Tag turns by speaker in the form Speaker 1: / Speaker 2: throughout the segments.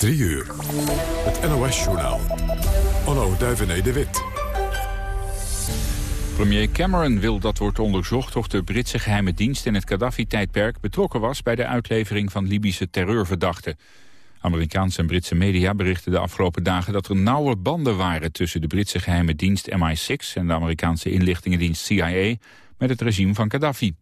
Speaker 1: 3 uur. Het NOS-journaal. Onno Duivené de Wit.
Speaker 2: Premier Cameron wil dat wordt onderzocht of de Britse geheime dienst in het Gaddafi-tijdperk betrokken was bij de uitlevering van Libische terreurverdachten. Amerikaanse en Britse media berichten de afgelopen dagen dat er nauwe banden waren tussen de Britse geheime dienst MI6 en de Amerikaanse inlichtingendienst CIA met het regime van Gaddafi.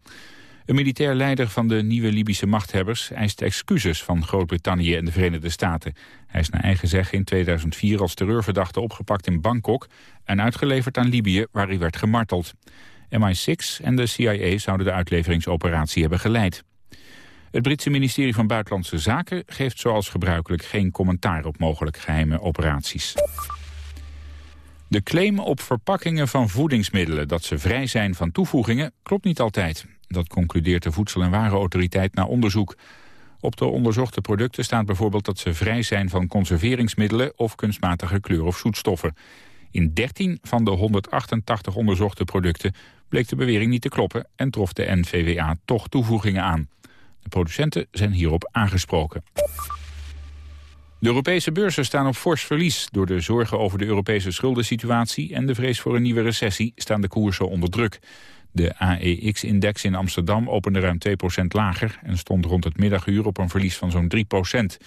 Speaker 2: Een militair leider van de nieuwe Libische machthebbers eist excuses van Groot-Brittannië en de Verenigde Staten. Hij is naar eigen zeggen in 2004 als terreurverdachte opgepakt in Bangkok en uitgeleverd aan Libië waar hij werd gemarteld. MI6 en de CIA zouden de uitleveringsoperatie hebben geleid. Het Britse ministerie van Buitenlandse Zaken geeft zoals gebruikelijk geen commentaar op mogelijk geheime operaties. De claim op verpakkingen van voedingsmiddelen dat ze vrij zijn van toevoegingen klopt niet altijd. Dat concludeert de Voedsel- en Warenautoriteit na onderzoek. Op de onderzochte producten staat bijvoorbeeld dat ze vrij zijn van conserveringsmiddelen of kunstmatige kleur- of zoetstoffen. In 13 van de 188 onderzochte producten bleek de bewering niet te kloppen en trof de NVWA toch toevoegingen aan. De producenten zijn hierop aangesproken. De Europese beurzen staan op fors verlies. Door de zorgen over de Europese schuldensituatie en de vrees voor een nieuwe recessie staan de koersen onder druk. De AEX-index in Amsterdam opende ruim 2% lager... en stond rond het middaguur op een verlies van zo'n 3%.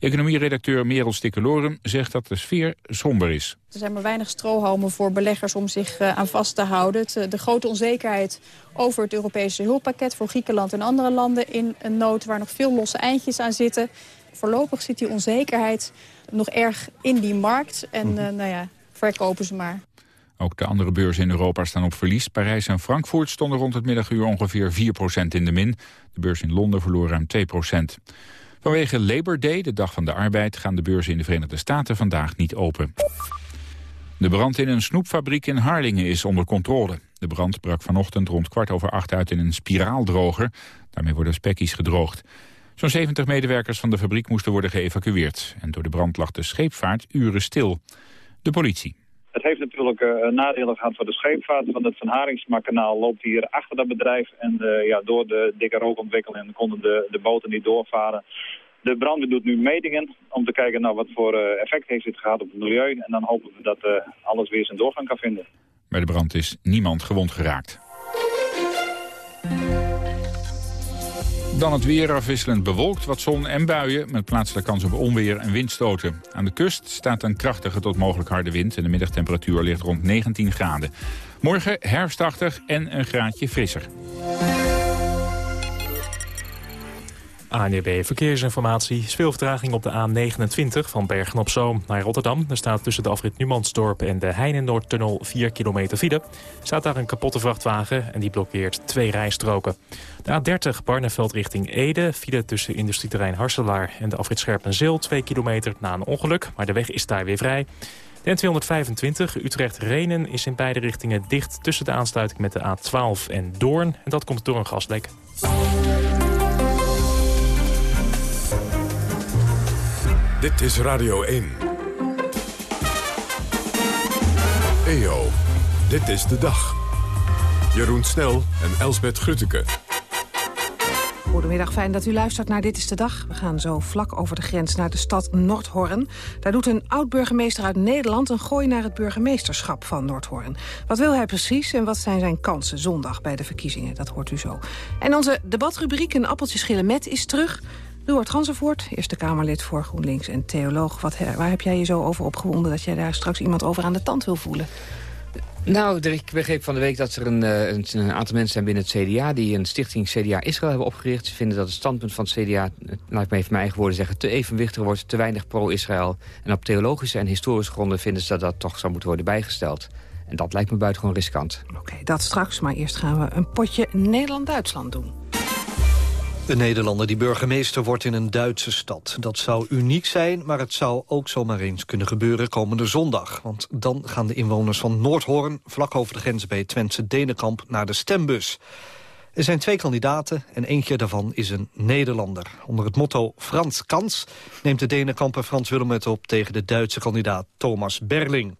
Speaker 2: Economieredacteur Merel Stikkelorum zegt dat de sfeer somber is.
Speaker 3: Er zijn maar weinig strohalmen voor beleggers om zich eh, aan vast te houden. Eh, de grote onzekerheid over het Europese hulppakket voor Griekenland en andere landen... in een nood waar nog veel losse eindjes aan zitten. Voorlopig zit die onzekerheid nog erg in die markt. En uh, nou ja, verkopen ze maar.
Speaker 2: Ook de andere beurzen in Europa staan op verlies. Parijs en Frankfurt stonden rond het middaguur ongeveer 4% in de min. De beurs in Londen verloor ruim 2%. Vanwege Labor Day, de dag van de arbeid, gaan de beurzen in de Verenigde Staten vandaag niet open. De brand in een snoepfabriek in Harlingen is onder controle. De brand brak vanochtend rond kwart over acht uit in een spiraaldroger. Daarmee worden spekkies gedroogd. Zo'n 70 medewerkers van de fabriek moesten worden geëvacueerd. En door de brand lag de scheepvaart uren stil. De politie.
Speaker 4: Het heeft natuurlijk uh, nadelen gehad voor de scheepvaart, want het Van Haringsma-kanaal loopt hier achter dat bedrijf. En uh, ja, door de dikke rookontwikkeling konden de, de boten niet doorvaren. De brandweer doet nu metingen om te kijken naar wat voor uh, effect heeft dit gehad op het milieu. En dan hopen we dat alles weer zijn doorgang kan vinden.
Speaker 2: Bij de brand is niemand gewond geraakt. Dan het weer afwisselend bewolkt, wat zon en buien... met plaatselijke kans op onweer en windstoten. Aan de kust staat een krachtige tot mogelijk harde wind... en de middagtemperatuur ligt rond 19 graden. Morgen herfstachtig en een graadje frisser.
Speaker 5: ANB Verkeersinformatie. Veel vertraging op de A29 van Bergen op Zoom naar Rotterdam. Er staat tussen de afrit Numansdorp en de Heinenoordtunnel 4 kilometer file. Staat daar een kapotte vrachtwagen en die blokkeert twee rijstroken. De A30 Barneveld richting Ede. File tussen industrieterrein Harselaar en de afrit Scherpenzeel 2 kilometer na een ongeluk. Maar de weg is daar weer vrij. De N225 Utrecht-Renen is in beide richtingen dicht tussen de aansluiting met de A12 en Doorn. En dat komt door een gaslek.
Speaker 1: Dit is Radio 1. EO, dit is de dag. Jeroen Snel en Elsbet Grutteke.
Speaker 6: Goedemiddag, fijn dat u luistert naar Dit is de Dag. We gaan zo vlak over de grens naar de stad Noordhorn. Daar doet een oud-burgemeester uit Nederland een gooi naar het burgemeesterschap van Noordhorn. Wat wil hij precies en wat zijn zijn kansen zondag bij de verkiezingen? Dat hoort u zo. En onze debatrubriek Een appeltje schillen met is terug. Ruud Ganzenvoort, Eerste Kamerlid voor GroenLinks en theoloog. Wat, waar heb jij je zo over opgewonden dat jij daar straks iemand over aan de tand wil voelen?
Speaker 7: Nou, ik begreep van de week dat er een, eh, een, een, aantal mensen zijn binnen het CDA... die een stichting CDA Israël hebben opgericht. Ze vinden dat het standpunt van het CDA, eh, laat ik me even mijn eigen woorden zeggen... te evenwichtig wordt, te weinig pro-Israël. En op theologische en historische gronden vinden ze dat dat toch zou moeten worden bijgesteld. En dat lijkt me buitengewoon riskant.
Speaker 6: Oké, dat straks. Maar eerst gaan we een potje Nederland-Duitsland doen.
Speaker 8: Een Nederlander die burgemeester wordt in een Duitse stad. Dat zou uniek zijn, maar het zou ook zomaar eens kunnen gebeuren komende zondag. Want dan gaan de inwoners van Noordhoorn, vlak over de grens bij Twentse Denenkamp, naar de stembus. Er zijn twee kandidaten en eentje daarvan is een Nederlander. Onder het motto Frans Kans neemt de Denenkamper Frans Willem het op tegen de Duitse kandidaat Thomas Berling.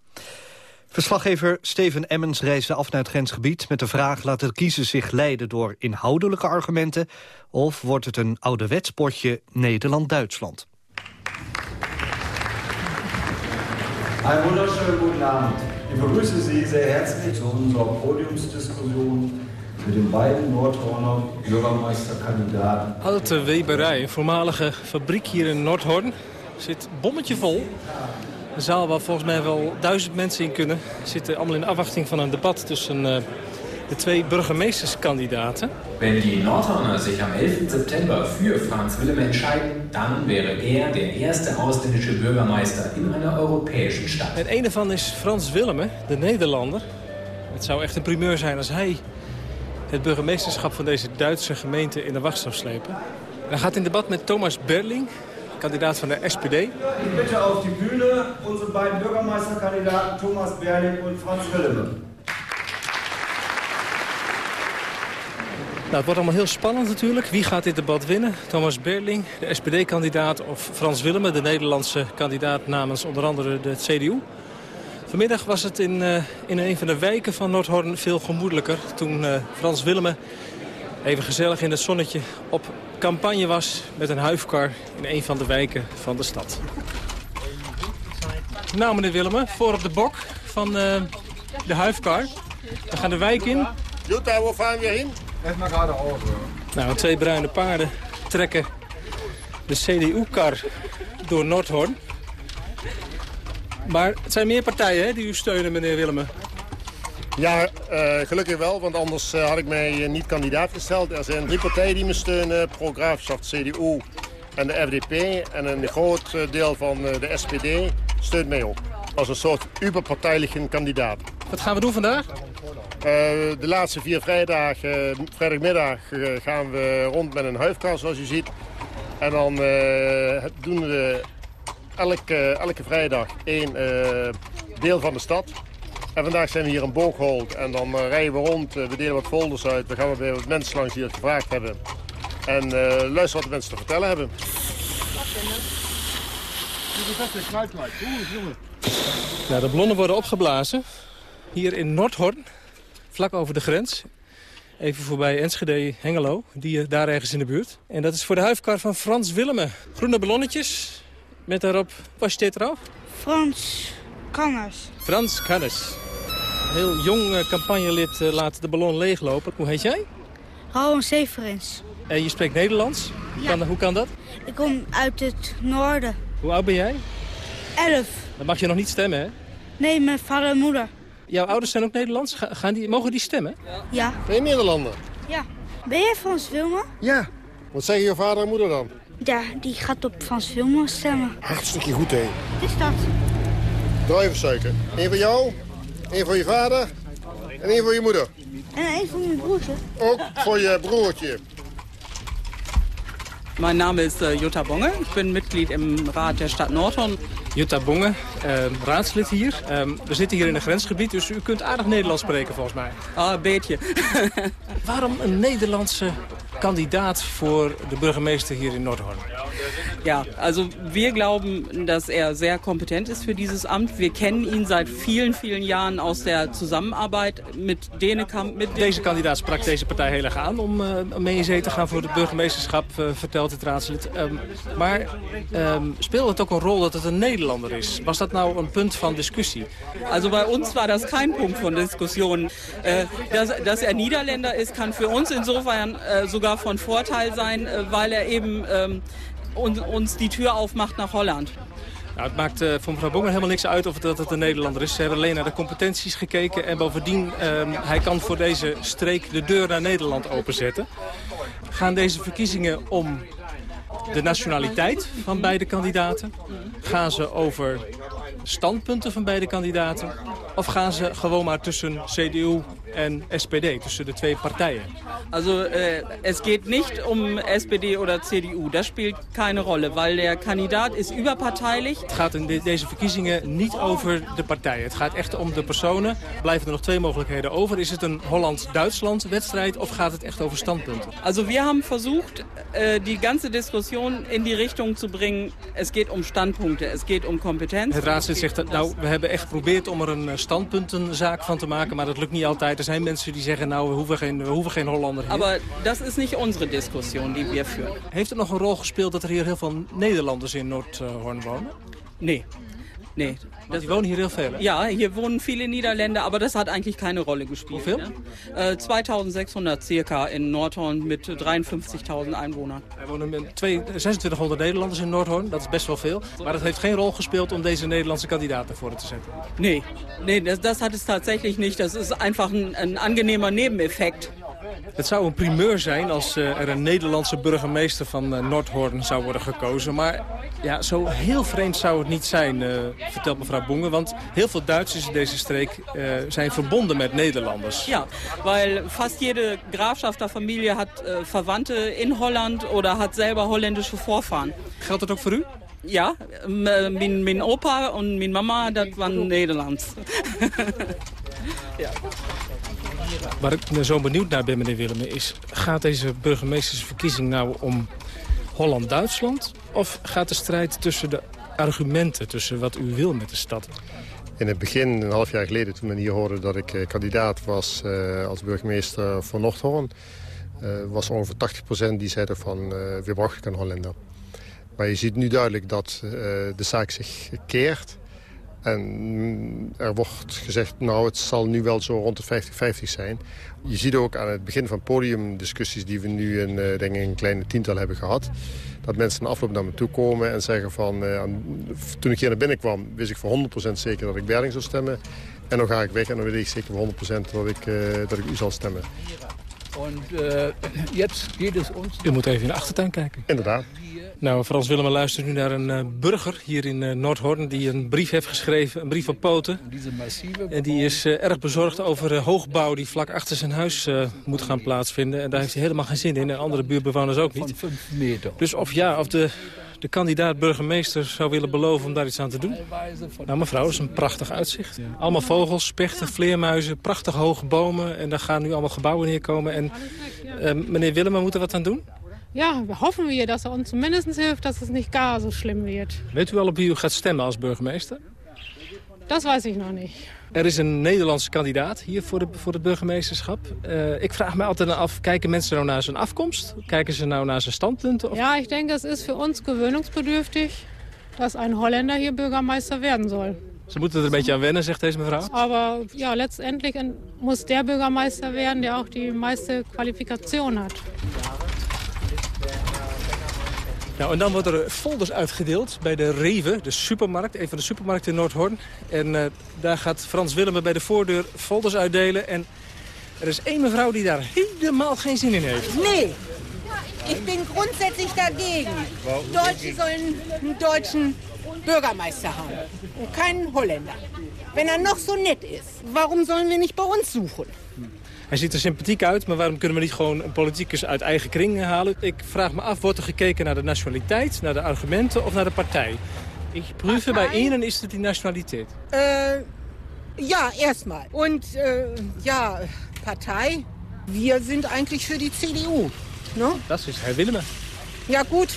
Speaker 8: Verslaggever Steven Emmens reisde af naar het grensgebied... met de vraag laat het kiezen zich leiden door inhoudelijke argumenten... of wordt het een ouderwets potje Nederland-Duitsland?
Speaker 9: Einen wunderschönen guten Abend. Ich begrüße Sie sehr herzlich zu unserer Podiumsdiskussion met de beiden Noordhorner burgemeesterkandidaten.
Speaker 10: Alte Weberij, een voormalige fabriek hier in Noordhorn. Zit bommetje vol. Een zaal waar volgens mij wel duizend mensen in kunnen. Zitten allemaal in afwachting van een debat tussen uh, de twee burgemeesterskandidaten.
Speaker 11: Wenn die Nordhorner sich am 11. September für Franz Willem entscheiden, dann wäre er der erste ausländische Bürgermeister in einer europäischen Stadt.
Speaker 10: En een ervan is Frans Willemme, de Nederlander. Het zou echt een primeur zijn als hij het burgemeesterschap van deze Duitse gemeente in de wacht zou slepen. En hij gaat in debat met Thomas Berling, kandidaat van de SPD.
Speaker 9: Ik bitte op die bühne onze beiden burgemeesterkandidaten Thomas Berling en Frans Willemme.
Speaker 10: Nou, het wordt allemaal heel spannend natuurlijk. Wie gaat dit debat winnen? Thomas Berling, de SPD-kandidaat of Frans Willemme, de Nederlandse kandidaat namens onder andere de CDU? Vanmiddag was het in, uh, in een van de wijken van Noordhorn veel gemoedelijker. Toen uh, Frans Willemme even gezellig in het zonnetje op campagne was met een huifkar in een van de wijken van de stad. Nou meneer Willemme, voor op de bok van uh, de huifkar. We gaan de wijk in.
Speaker 12: Jutta, waar gaan we heen?
Speaker 9: Echt maar gerade over.
Speaker 10: Nou, twee bruine paarden trekken de CDU-kar door Noordhorn. Maar het zijn meer partijen hè, die u steunen, meneer Willemme.
Speaker 12: Ja, uh, gelukkig wel, want anders uh, had ik mij niet kandidaat gesteld. Er zijn drie partijen die me steunen. Pro-Graafschap, CDU en de FDP. En een groot deel van de SPD steunt mij ook. Als een soort uberpartijlijke kandidaat.
Speaker 10: Wat gaan we doen vandaag?
Speaker 12: Uh, de laatste vier vrijdagen, vrijdagmiddag gaan we rond met een huifkar, zoals u ziet. En dan doen we elke, elke vrijdag één uh, deel van de stad. En vandaag zijn we hier in Booghold en dan uh, rijden we rond, uh, we delen wat folders uit. We gaan bij wat mensen langs die het gevraagd hebben. En luisteren wat de mensen te vertellen hebben.
Speaker 10: Nou, de ballonnen worden opgeblazen. Hier in Noordhorn, vlak over de grens. Even voorbij Enschede, Hengelo, die daar ergens in de buurt. En dat is voor de huifkar van Frans Willemme. Groene ballonnetjes, met daarop, wat staat erop?
Speaker 13: Frans Kanners.
Speaker 10: Frans Kanners. Heel jong uh, campagnelid uh, laat de ballon leeglopen. Hoe heet jij?
Speaker 13: Rowan Severins.
Speaker 10: En je spreekt Nederlands? Hoe,
Speaker 13: ja.
Speaker 10: kan, hoe kan dat?
Speaker 13: Ik kom uit het noorden.
Speaker 10: Hoe oud ben jij?
Speaker 13: Elf.
Speaker 10: Dan mag je nog niet stemmen, hè?
Speaker 13: Nee, mijn vader en moeder.
Speaker 10: Jouw ouders zijn ook Nederlands? Gaan die, mogen die stemmen?
Speaker 13: Ja.
Speaker 12: Ben je Nederlander?
Speaker 13: Ja. Ben jij Frans Wilmer?
Speaker 12: Ja. Wat zeggen je vader en moeder dan?
Speaker 13: Ja, die gaat op Frans Wilmer stemmen.
Speaker 12: Hartstikke goed, hé.
Speaker 13: Wat is dat?
Speaker 12: Druivensuiker. Eén voor jou, één voor je vader en één voor je moeder.
Speaker 13: En één voor mijn broertje.
Speaker 12: Ook voor je broertje.
Speaker 14: Mein Name ist uh, Jutta Bonge. Ich bin Mitglied im Rat der Stadt Nordhorn.
Speaker 10: Jutta Bonge, uh, raadslid hier. Um, we zitten hier in een grensgebied, dus u kunt aardig Nederlands spreken volgens mij.
Speaker 14: Ah, een beetje.
Speaker 10: Waarom een Nederlandse kandidaat voor de burgemeester hier in Nordhorn?
Speaker 14: Ja, also wir glauben, dass er sehr kompetent ist für dieses Amt. Wir kennen ihn seit vielen, vielen Jahren aus der Zusammenarbeit mit Denekamp. Mit
Speaker 10: deze kandidaat sprak deze partij heel erg aan om uh, mee in zee te gaan voor het burgemeesterschap, uh, vertelt het raadslid. Um, maar um, speelde het ook een rol dat het een Nederlander is? Was dat nou een punt van discussie?
Speaker 14: Also bei uns war das kein Punkt von Diskussion. Äh, dass, dass er Niederländer ist, kann für uns insofern äh, sogar von Vorteil sein, äh, weil er eben ähm, uns die Tür aufmacht naar Holland.
Speaker 10: Nou, het maakt uh, voor mevrouw Bonger helemaal niks uit of dat het een Nederlander is. Ze hebben alleen naar de competenties gekeken. En bovendien, uh, hij kan voor deze streek de deur naar Nederland openzetten. Gaan deze verkiezingen om de nationaliteit van beide kandidaten? Gaan ze over standpunten van beide kandidaten? Of gaan ze gewoon maar tussen CDU en SPD, tussen de twee partijen?
Speaker 14: Also äh, es geht nicht um SPD oder CDU, das spielt keine Rolle, weil der Kandidaat is überparteilich.
Speaker 10: Het gaat in de, deze verkiezingen niet over de partijen. Het gaat echt om de personen. Blijven er nog twee mogelijkheden over. Is het een Holland-Duitsland wedstrijd of gaat het echt over standpunten?
Speaker 14: Also wir haben versucht, äh, die ganze Diskussion in die Richtung zu bringen. Es geht um Standpunkte, es geht um Kompetenz.
Speaker 10: Het raadslid zegt, dat, nou, we hebben echt geprobeerd om er een standpuntenzaak van te maken, maar dat lukt niet altijd. Er zijn mensen die zeggen, nou, we hoeven geen, we hoeven geen Hollander hier.
Speaker 14: Aber das ist nicht unsere Diskussion, die wir führen.
Speaker 10: Heeft het nog een rol gespeeld dat er hier heel veel Nederlanders in Noordhorn wonen?
Speaker 14: Nee.
Speaker 10: Nee. die wonen hier heel veel, hè?
Speaker 14: Ja, hier wohnen viele Niederländer, aber das hat eigentlich keine Rolle gespielt.
Speaker 10: Hoeveel?
Speaker 14: Ne? Äh, 2600 circa in Nordhorn mit 53.000 Einwohnern.
Speaker 10: Er twee- 2600 Nederlanders in Noordhoorn, dat is best wel veel. Maar dat heeft geen rol gespeeld om deze Nederlandse kandidaat naar voren te zetten.
Speaker 14: Nee, nee das, das hat es tatsächlich nicht. Das ist einfach ein, ein angenehmer Nebeneffekt.
Speaker 10: Het zou een primeur zijn als eh, er een Nederlandse burgemeester van eh, Noordhoorn zou worden gekozen. Maar ja, zo heel vreemd zou het niet zijn, eh, vertelt mevrouw Bongen. Want heel veel Duitsers in deze streek zijn verbonden met Nederlanders.
Speaker 14: Ja, weil fast jede Grafschafterfamilie hat äh, Verwandte in Holland oder hat selber holländische Vorfahren.
Speaker 10: Geldt dat ook voor u?
Speaker 14: Ja, äh, mijn, mijn opa en mijn mama, dat waren Nederlands.
Speaker 10: Waar ik zo benieuwd naar ben, meneer Willemen, is... gaat deze burgemeestersverkiezing nou om Holland-Duitsland? Of gaat de strijd tussen de argumenten, tussen wat u wil met de stad?
Speaker 12: In het begin, een half jaar geleden, toen men hier hoorde dat ik eh, kandidaat was eh, als burgemeester voor Noordhoorn, eh, was ongeveer 80% die zeiden van eh we brauchen geen Hollander. Maar je ziet nu duidelijk dat de zaak zich keert. En er wordt gezegd, nou het zal nu wel zo rond de 50-50 zijn. Je ziet ook aan het begin van podiumdiscussies die we nu in, eh, denk ik, een kleine tiental hebben gehad. Dat mensen na afloop naar me toe komen en zeggen van... eh, toen ik hier naar binnen kwam, wist ik voor 100% zeker dat ik Berding zou stemmen. En dan ga ik weg en dan weet ik zeker voor 100% dat ik, eh, dat ik u zal stemmen.
Speaker 15: Äh, jetzt geht es uns...
Speaker 10: U moet even in de achtertuin kijken.
Speaker 12: Inderdaad.
Speaker 10: Nou, Frans Willem luistert nu naar een eh, burger hier in eh, Noordhoorn... die een brief heeft geschreven, een brief van Poten. En die is eh, erg bezorgd over hoogbouw die vlak achter zijn huis moet gaan plaatsvinden. En daar heeft hij helemaal geen zin in. En andere buurtbewoners ook niet.
Speaker 15: 5 Meter.
Speaker 10: Dus of ja, of de, de kandidaat burgemeester zou willen beloven om daar iets aan te doen. Nou mevrouw, dat is een prachtig uitzicht. Allemaal vogels, spechten, vleermuizen, prachtige hoge bomen. En daar gaan nu allemaal gebouwen neerkomen. En meneer Willem, we moeten wat aan doen.
Speaker 16: Ja, hoffen wir, dass er uns zumindest hilft, dass es nicht gar so schlimm wird.
Speaker 10: Weet u al op wie u gaat stemmen als burgemeester?
Speaker 16: Das weiß ich noch nicht.
Speaker 10: Er is een Nederlandse kandidaat hier voor, de, voor het burgemeesterschap. Eh, ik vraag me altijd af, kijken mensen nou naar zijn afkomst? Kijken ze nou naar zijn standpunten? Of...
Speaker 16: Ja, ich denke, es ist für uns gewöhnungsbedürftig, dass ein Holländer hier Bürgermeister werden soll.
Speaker 10: Ze moeten er een beetje aan wennen, zegt deze mevrouw.
Speaker 16: Aber ja, letztendlich muss der Bürgermeister werden, der auch die meiste Qualifikation hat.
Speaker 10: Nou, en dan worden er folders uitgedeeld bij de Rewe, de supermarkt, een van de supermarkten in Noordhoorn. En eh, daar gaat Frans Willem bij de voordeur folders uitdelen. En er is één mevrouw die daar helemaal geen zin in heeft.
Speaker 17: Nee, ich bin grundsätzlich dagegen. Deutsche sollen einen deutschen Bürgermeister haben und keinen Holländer. Wenn er noch so nett ist, warum sollen wir nicht bei uns suchen?
Speaker 10: Hij ziet er sympathiek uit, maar waarom kunnen we niet gewoon een politicus uit eigen kring halen? Ik vraag me af, wordt er gekeken naar de nationaliteit, naar de argumenten of naar de partij? Ik prüfe bij Ihnen is het die nationaliteit.
Speaker 17: Äh, ja, erstmal. Und äh, ja, Partei, wir sind eigentlich für die CDU. Ne?
Speaker 10: Dat is Herr.
Speaker 17: Ja gut,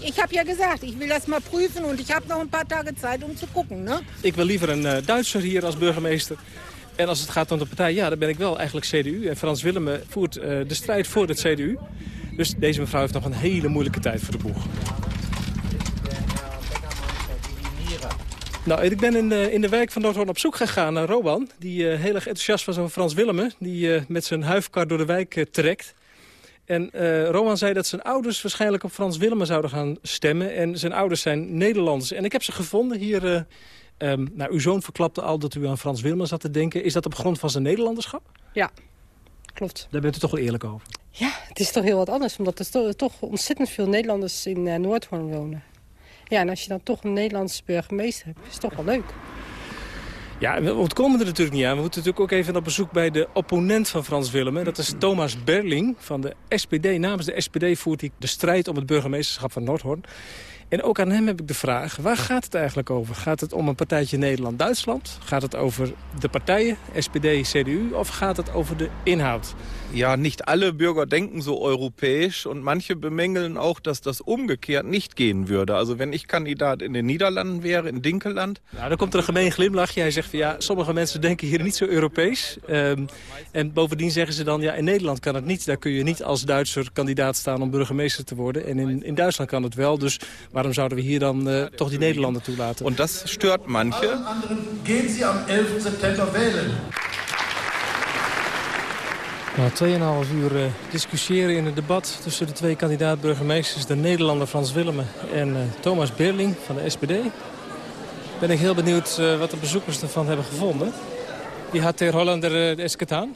Speaker 17: ich habe ja gesagt, ich will das mal prüfen und ich habe noch ein paar Tage Zeit, um zu gucken. Ne?
Speaker 10: Ik wil liever een eh, Duitser hier als burgemeester. En als het gaat om de partij, ja, dan ben ik wel eigenlijk CDU. En Frans Willem voert eh, de strijd voor het CDU. Dus deze mevrouw heeft nog een hele moeilijke tijd voor de boeg. Nou, ik ben in de, in de wijk van Noordhoorn op zoek gegaan naar Rowan. Die eh, heel erg enthousiast was over Frans Willemme. Die eh, met zijn huifkar door de wijk eh, trekt. En eh Rowan zei dat zijn ouders waarschijnlijk op Frans Willemme zouden gaan stemmen. En zijn ouders zijn Nederlanders. En ik heb ze gevonden hier... eh, ehm, nou, uw zoon verklapte al dat u aan Frans Willemme zat te denken. Is dat op grond van zijn Nederlanderschap?
Speaker 18: Ja, klopt.
Speaker 10: Daar bent u toch wel eerlijk over.
Speaker 18: Ja, het is toch heel wat anders, omdat er to- toch ontzettend veel Nederlanders in eh, Noordhoorn wonen. Ja, en als je dan toch een Nederlandse burgemeester hebt, is het toch wel leuk.
Speaker 10: Ja, we ontkomen er natuurlijk niet aan. We moeten natuurlijk ook even op bezoek bij de opponent van Frans Willem. Dat is Thomas Berling van de SPD. Namens de SPD voert hij de strijd om het burgemeesterschap van Noordhoorn. En ook aan hem heb ik de vraag, waar gaat het eigenlijk over? Gaat het om een partijtje Nederland-Duitsland? Gaat het over de partijen, SPD, CDU? Of gaat het over de inhoud?
Speaker 19: Ja, nicht alle Bürger denken so europäisch und manche bemängeln auch, dass das umgekehrt nicht gehen würde. Also wenn ich Kandidat in den Niederlanden wäre, in Dinkeland.
Speaker 10: Nou, dan komt er een gemeen glimlachje. Hij zegt van ja, sommige mensen denken hier niet zo Europees. Um, en bovendien zeggen ze dan, ja, in Nederland kan het niet. Daar kun je niet als Duitser kandidaat staan om burgemeester te worden. En in, in Duitsland kan het wel. Dus waarom zouden we hier dan uh, toch die Nederlander toelaten?
Speaker 19: En dat stört manche.
Speaker 9: Alle anderen gehen Sie am 11. September wählen.
Speaker 10: Nou, 2,5 uur uh, discussiëren in het debat tussen de twee kandidaat-burgemeesters... de Nederlander Frans Willemen en uh, Thomas Berling van de SPD. Ben ik heel benieuwd uh, wat de bezoekers ervan hebben gevonden. Wie hat der Holländer es getan?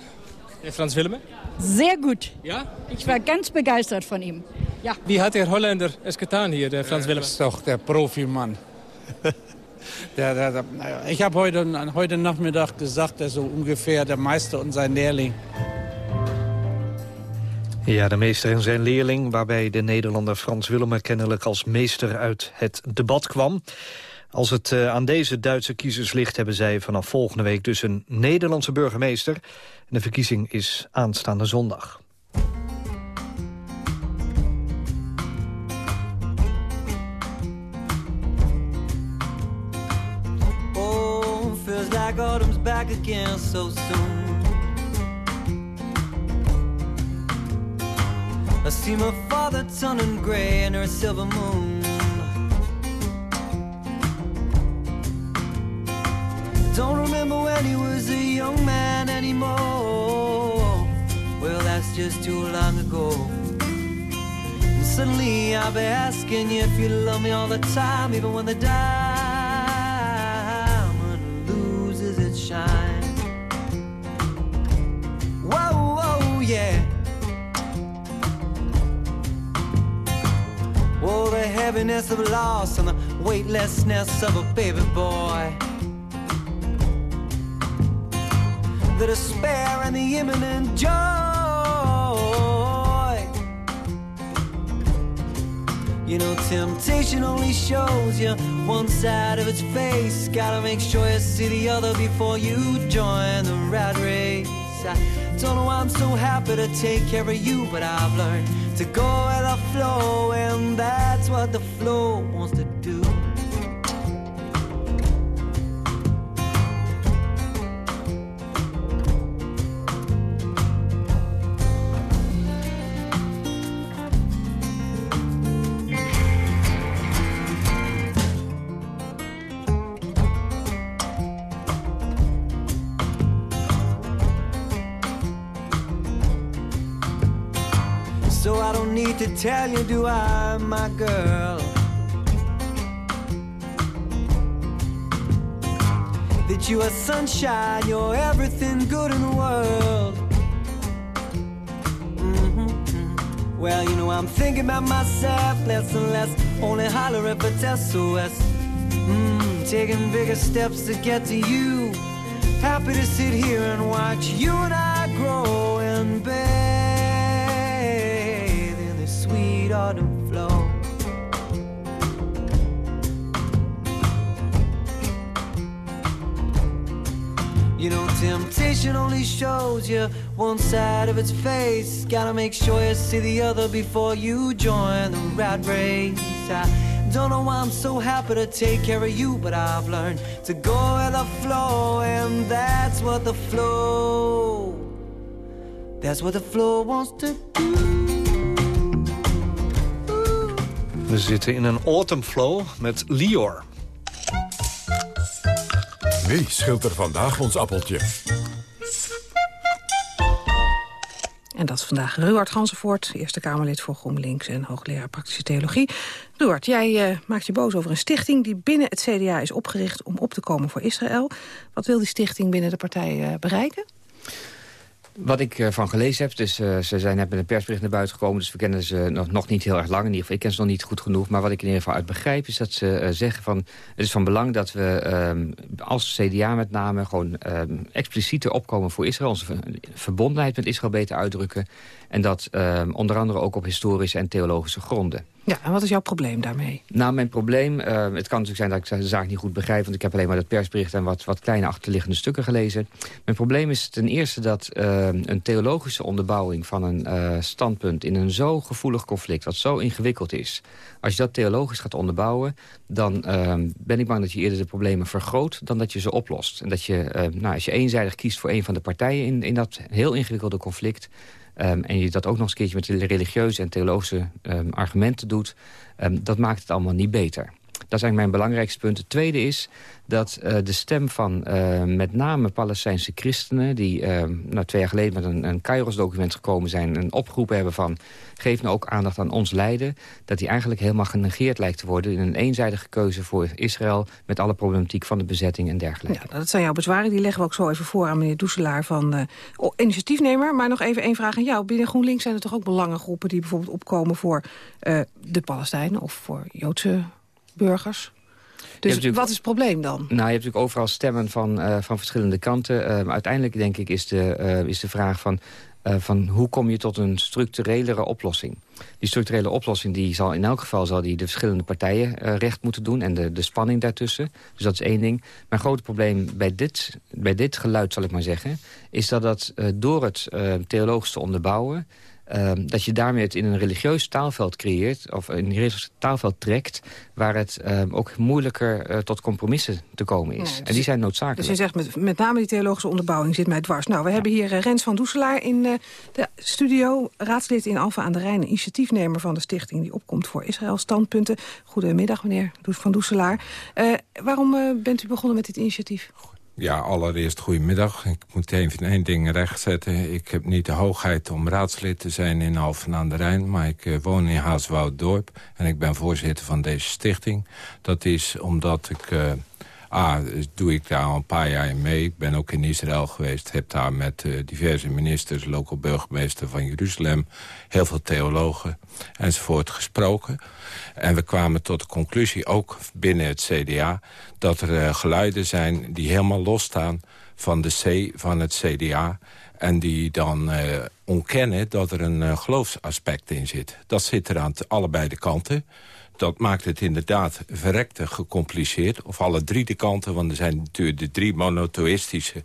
Speaker 10: Der Frans Willemen?
Speaker 20: Sehr gut.
Speaker 10: Ja?
Speaker 20: Ich war ganz begeistert von ihm. Ja.
Speaker 10: Wie hat der Holländer es getan hier, der Frans Willemen?
Speaker 21: Das ist doch der Profimann. Der, der, der, ich habe heute, heute Nachmittag gesagt, er ist so ungefähr der Meister und sein Lehrling.
Speaker 8: Ja, de meester en zijn leerling, waarbij de Nederlander Frans Willemer kennelijk als meester uit het debat kwam. Als het uh, aan deze Duitse kiezers ligt, hebben zij vanaf volgende week dus een Nederlandse burgemeester. En de verkiezing is aanstaande zondag.
Speaker 22: Oh, feels like autumn's back again so soon. I see my father turning gray in her silver moon. Don't remember when he was a young man anymore. Well, that's just too long ago. And suddenly I'll be asking you if you love me all the time, even when the diamond loses its shine. Whoa, whoa, yeah. Oh, the heaviness of loss and the weightlessness of a baby boy. The despair and the imminent joy. You know, temptation only shows you one side of its face. Gotta make sure you see the other before you join the rat race. Don't know I'm so happy to take care of you, but I've learned to go with the flow, and that's what the flow wants to do. Tell you, do I, my girl? That you are sunshine, you're everything good in the world. Mm -hmm. Well, you know, I'm thinking about myself less and less, only holler hollering for SOS. Mm, taking bigger steps to get to you. Happy to sit here and watch you and I temptation only shows you one side of its face. Gotta make sure you see the other before you join the rat race. I don't know why I'm so happy to take care of you, but I've learned to go with the flow, and that's what the flow. That's what the flow wants to do.
Speaker 8: We zitten in een autumn flow met Lior.
Speaker 1: Wie schilt er vandaag ons appeltje?
Speaker 6: En dat is vandaag Ruard Gansenvoort, Eerste Kamerlid voor GroenLinks en hoogleraar praktische theologie. Ruard, jij uh, maakt je boos over een stichting die binnen het CDA is opgericht om op te komen voor Israël. Wat wil die stichting binnen de partij uh, bereiken?
Speaker 7: Wat ik ervan gelezen heb, dus uh, ze zijn net met een persbericht naar buiten gekomen... dus we kennen ze nog, nog niet heel erg lang. In ieder geval, ik ken ze nog niet goed genoeg. Maar wat ik in ieder geval uit begrijp, is dat ze uh, zeggen van... het is van belang dat we um, als CDA met name... gewoon um, explicieter opkomen voor Israël. Onze verbondenheid met Israël beter uitdrukken. En dat um, onder andere ook op historische en theologische gronden.
Speaker 6: Ja, en wat is jouw probleem daarmee?
Speaker 7: Nou, mijn probleem, uh, het kan natuurlijk zijn dat ik de zaak niet goed begrijp... want ik heb alleen maar dat persbericht en wat, wat kleine achterliggende stukken gelezen. Mijn probleem is ten eerste dat uh, een theologische onderbouwing van een uh, standpunt... in een zo gevoelig conflict, wat zo ingewikkeld is... als je dat theologisch gaat onderbouwen, dan ben ik bang dat je eerder de problemen vergroot... dan dat je ze oplost. En dat je, nou, als je eenzijdig kiest voor een van de partijen in, in dat heel ingewikkelde conflict... Um, en je dat ook nog eens een keertje met religieuze en theologische um, argumenten doet... Um, dat maakt het allemaal niet beter. Dat is eigenlijk mijn belangrijkste punt. Het tweede is dat uh, de stem van uh, met name Palestijnse christenen... die uh, nou, twee jaar geleden met een, een Kairos-document gekomen zijn... en opgeroepen hebben van geef nou ook aandacht aan ons lijden... dat die eigenlijk helemaal genegeerd lijkt te worden... in een eenzijdige keuze voor Israël... met alle problematiek van de bezetting en dergelijke.
Speaker 6: Ja, dat zijn jouw bezwaren. Die leggen we ook zo even voor aan meneer Doeselaar van initiatiefnemer. Maar nog even één vraag aan jou. Binnen GroenLinks zijn er toch ook belangengroepen... die bijvoorbeeld opkomen voor de Palestijnen of voor Joodse burgers? Dus wat is het probleem dan?
Speaker 7: Nou, je hebt natuurlijk overal stemmen van, uh, van verschillende kanten. Uh, maar uiteindelijk denk ik is de, uh, is de vraag van... van hoe kom je tot een structurelere oplossing? Die structurele oplossing die zal in elk geval zal die de verschillende partijen recht moeten doen... en de, de spanning daartussen. Dus dat is één ding. Mijn grote probleem bij dit, bij dit geluid, zal ik maar zeggen... is dat dat door het theologisch te onderbouwen... Uh, dat je daarmee het in een religieus taalveld creëert... of een religieus taalveld trekt... waar het uh, ook moeilijker uh, tot compromissen te komen is. Ja, dus en die zijn noodzakelijk.
Speaker 6: Dus je zegt met, met name die theologische onderbouwing zit mij dwars. Nou, we ja. hebben hier Rens van Doeselaar in de studio. Raadslid in Alfa aan de Rijn. Initiatiefnemer van de stichting die opkomt voor Israël standpunten. Goedemiddag, meneer van Doeselaar. waarom bent u begonnen met dit initiatief?
Speaker 23: Ja, allereerst goedemiddag. Ik moet even één ding rechtzetten. Ik heb niet de hoogheid om raadslid te zijn in Alphen aan de Rijn... maar ik uh, woon in Haaswouddorp en ik ben voorzitter van deze stichting. Dat is omdat ik... Uh, A, doe ik daar al een paar jaar mee. Ik ben ook in Israël geweest. Heb daar met uh, diverse ministers, local burgemeester van Jeruzalem... heel veel theologen enzovoort gesproken. En we kwamen tot de conclusie, ook binnen het CDA... dat er uh, geluiden zijn die helemaal losstaan van de C van het CDA... en die dan uh, ontkennen dat er een geloofsaspect in zit. Dat zit er aan allebei de kanten. Dat maakt het inderdaad verrekte gecompliceerd. Of alle drie de kanten, want er zijn natuurlijk de drie monotheïstische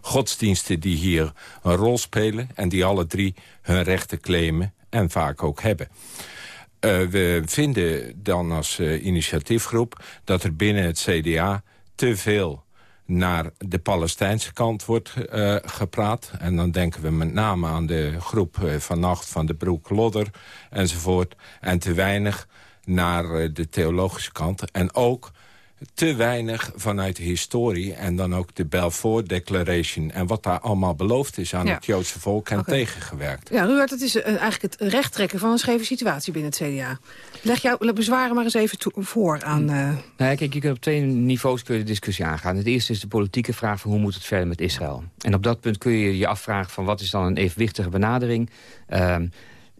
Speaker 23: godsdiensten die hier een rol spelen... en die alle drie hun rechten claimen en vaak ook hebben. Uh, we vinden dan als uh, initiatiefgroep dat er binnen het CDA te veel naar de Palestijnse kant wordt uh, gepraat. En dan denken we met name aan de groep vannacht van de Broek Lodder enzovoort. En te weinig naar de theologische kant. En ook te weinig vanuit de historie en dan ook de Balfour Declaration... en wat daar allemaal beloofd is aan ja. het Joodse volk en okay. tegengewerkt.
Speaker 6: Ja, Ruud, het is eigenlijk het rechttrekken van een scheve situatie binnen het CDA. Leg jouw bezwaren maar eens even voor aan... Uh...
Speaker 7: Nou ja, kijk, je kunt op twee niveaus kun je de discussie aangaan. Het eerste is de politieke vraag van hoe moet het verder met Israël. En op dat punt kun je je afvragen van wat is dan een evenwichtige benadering... Uh,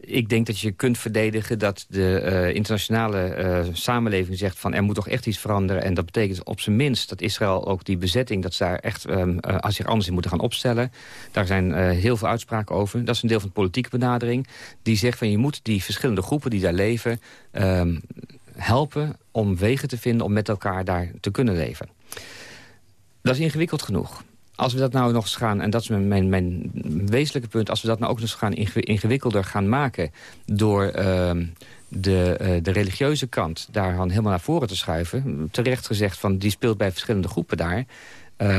Speaker 7: ik denk dat je kunt verdedigen dat de uh, internationale uh, samenleving zegt... van er moet toch echt iets veranderen. En dat betekent op zijn minst dat Israël ook die bezetting... dat ze daar echt um, uh, als zich anders in moeten gaan opstellen. Daar zijn heel veel uitspraken over. Dat is een deel van de politieke benadering. Die zegt van je moet die verschillende groepen die daar leven... Um, helpen om wegen te vinden om met elkaar daar te kunnen leven. Dat is ingewikkeld genoeg als we dat nou nog eens gaan, en dat is mijn, mijn, wezenlijke punt... als we dat nou ook nog eens gaan ingewikkelder gaan maken... door uh, de, uh, de religieuze kant daar dan helemaal naar voren te schuiven... terecht gezegd, van die speelt bij verschillende groepen daar... Uh,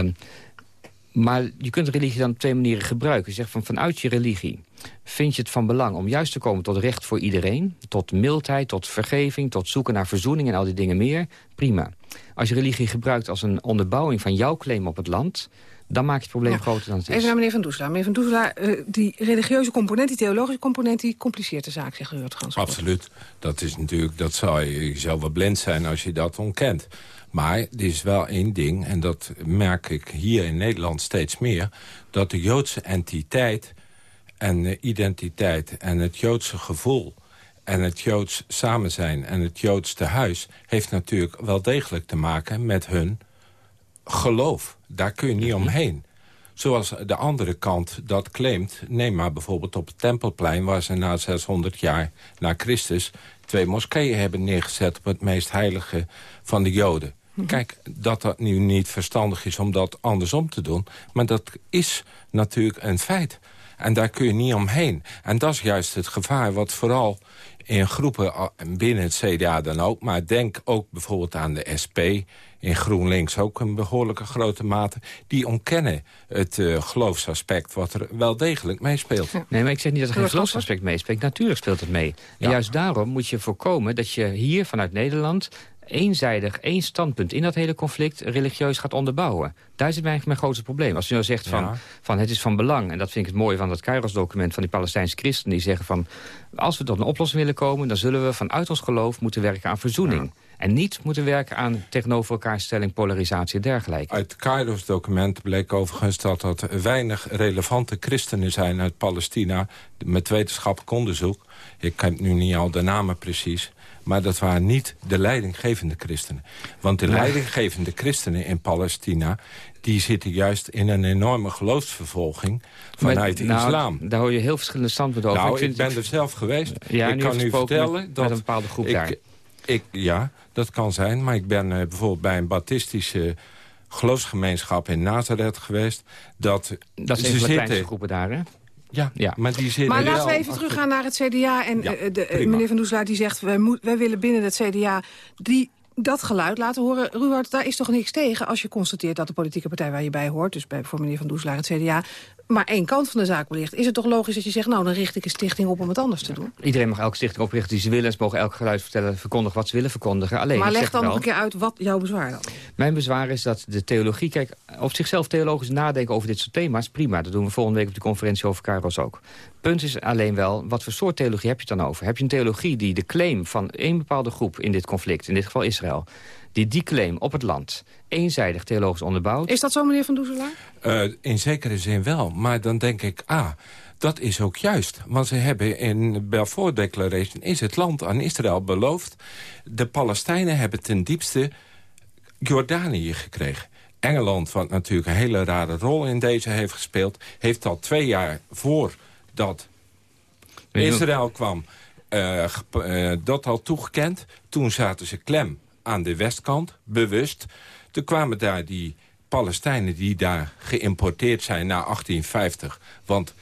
Speaker 7: maar je kunt religie dan op twee manieren gebruiken. Je zegt van vanuit je religie vind je het van belang om juist te komen tot recht voor iedereen. Tot mildheid, tot vergeving, tot zoeken naar verzoening en al die dingen meer. Prima. Als je religie gebruikt als een onderbouwing van jouw claim op het land dan maak je het probleem ja. groter dan het is.
Speaker 6: Even naar meneer Van Doeselaar. Meneer Van Doeselaar, uh, die religieuze component, die theologische component... die compliceert de zaak, zegt Ruud Gans.
Speaker 23: Absoluut. Dat is natuurlijk, dat zou je, je zou wel blind zijn als je dat ontkent. Maar er is wel één ding, en dat merk ik hier in Nederland steeds meer... dat de Joodse entiteit en uh, identiteit en het Joodse gevoel... en het Joods samen zijn en het Joods tehuis... heeft natuurlijk wel degelijk te maken met hun geloof. Daar kun je niet mhm. omheen. Zoals de andere kant dat claimt. Neem maar bijvoorbeeld op het Tempelplein... waar ze na 600 jaar na Christus twee moskeeën hebben neergezet... op het meest heilige van de Joden.
Speaker 6: Mhm.
Speaker 23: Kijk, dat dat nu niet verstandig is om dat andersom te doen... maar dat is natuurlijk een feit. En daar kun je niet omheen. En dat is juist het gevaar wat vooral in groepen ah, binnen het CDA dan ook... maar denk ook bijvoorbeeld aan de SP, in GroenLinks ook een behoorlijke grote mate... die ontkennen het eh, geloofsaspect wat er wel degelijk meespeelt.
Speaker 7: Nee, maar ik zeg niet dat er geen geloofsaspect meespeelt. Natuurlijk speelt het mee. En juist daarom moet je voorkomen dat je hier vanuit Nederland eenzijdig één standpunt in dat hele conflict religieus gaat onderbouwen. Daar zit eigenlijk mijn grootste probleem. Als je nou zegt van,
Speaker 23: Ja.
Speaker 7: van het is van belang... en dat vind ik het mooie van dat Kairos-document van die Palestijnse christenen... die zeggen van, als we tot een oplossing willen komen... dan zullen we vanuit ons geloof moeten werken aan verzoening. En niet moeten werken aan tegenover elkaar stelling, polarisatie en dergelijke.
Speaker 23: Uit Cairo's document bleek overigens dat er weinig relevante christenen zijn uit Palestina... met wetenschappelijk onderzoek. Ik heb nu niet al de namen precies. Maar dat waren niet de leidinggevende christenen. Want de
Speaker 7: Nee.
Speaker 23: leidinggevende christenen in Palestina... die zitten juist in een enorme geloofsvervolging vanuit de
Speaker 7: nou,
Speaker 23: islam.
Speaker 7: Daar hoor je heel verschillende standpunten over.
Speaker 23: Nou, ik, ben er zelf geweest.
Speaker 7: Ja,
Speaker 23: ik kan u vertellen
Speaker 7: met-
Speaker 23: dat
Speaker 7: met een bepaalde groep
Speaker 23: ik,
Speaker 7: daar.
Speaker 23: Ik, ja, dat kan zijn. Maar ik ben eh, bijvoorbeeld bij een baptistische geloofsgemeenschap in Nazareth geweest. Dat,
Speaker 7: Dat is
Speaker 23: ze
Speaker 7: een van de kleinste groepen daar, hè?
Speaker 23: Ja,
Speaker 7: ja.
Speaker 23: maar die zitten
Speaker 6: Maar laten we even teruggaan naar het CDA. En
Speaker 23: Ja,
Speaker 6: eh, de, eh, meneer Van Doeselaar die zegt... Wij, moet, wij willen binnen het CDA die, dat geluid laten horen. Ruud, daar is toch niks tegen als je constateert... dat de politieke partij waar je bij hoort... dus bij, voor meneer Van Doeselaar het CDA... maar één kant van de zaak belicht. Is het toch logisch dat je zegt... nou, dan richt ik een stichting op om het anders te doen?
Speaker 7: Iedereen mag elke stichting oprichten die ze willen. Ze mogen elk geluid vertellen, verkondigen wat ze willen verkondigen. Alleen,
Speaker 6: maar leg dan nog een keer uit wat jouw bezwaar dan is.
Speaker 7: Mijn bezwaar is dat de theologie... Kijk, op zichzelf theologisch nadenken over dit soort thema's, prima. Dat doen we volgende week op de conferentie over Kairos ook. Punt is alleen wel, wat voor soort theologie heb je het dan over? Heb je een theologie die de claim van één bepaalde groep in dit conflict... in dit geval Israël, die die claim op het land eenzijdig theologisch onderbouwt...
Speaker 6: Is dat zo, meneer Van Doeselaar?
Speaker 23: Eh, in zekere zin wel. Maar dan denk ik, ah, dat is ook juist. Want ze hebben in Balfour Declaration... is het land aan Israël beloofd. De Palestijnen hebben ten diepste Jordanië gekregen. Engeland, wat natuurlijk een hele rare rol in deze heeft gespeeld... heeft al twee jaar voordat Israël kwam... eh, eh, dat al toegekend. Toen zaten ze klem aan de westkant, bewust. Toen kwamen daar die Palestijnen die daar geïmporteerd zijn na 1850. Want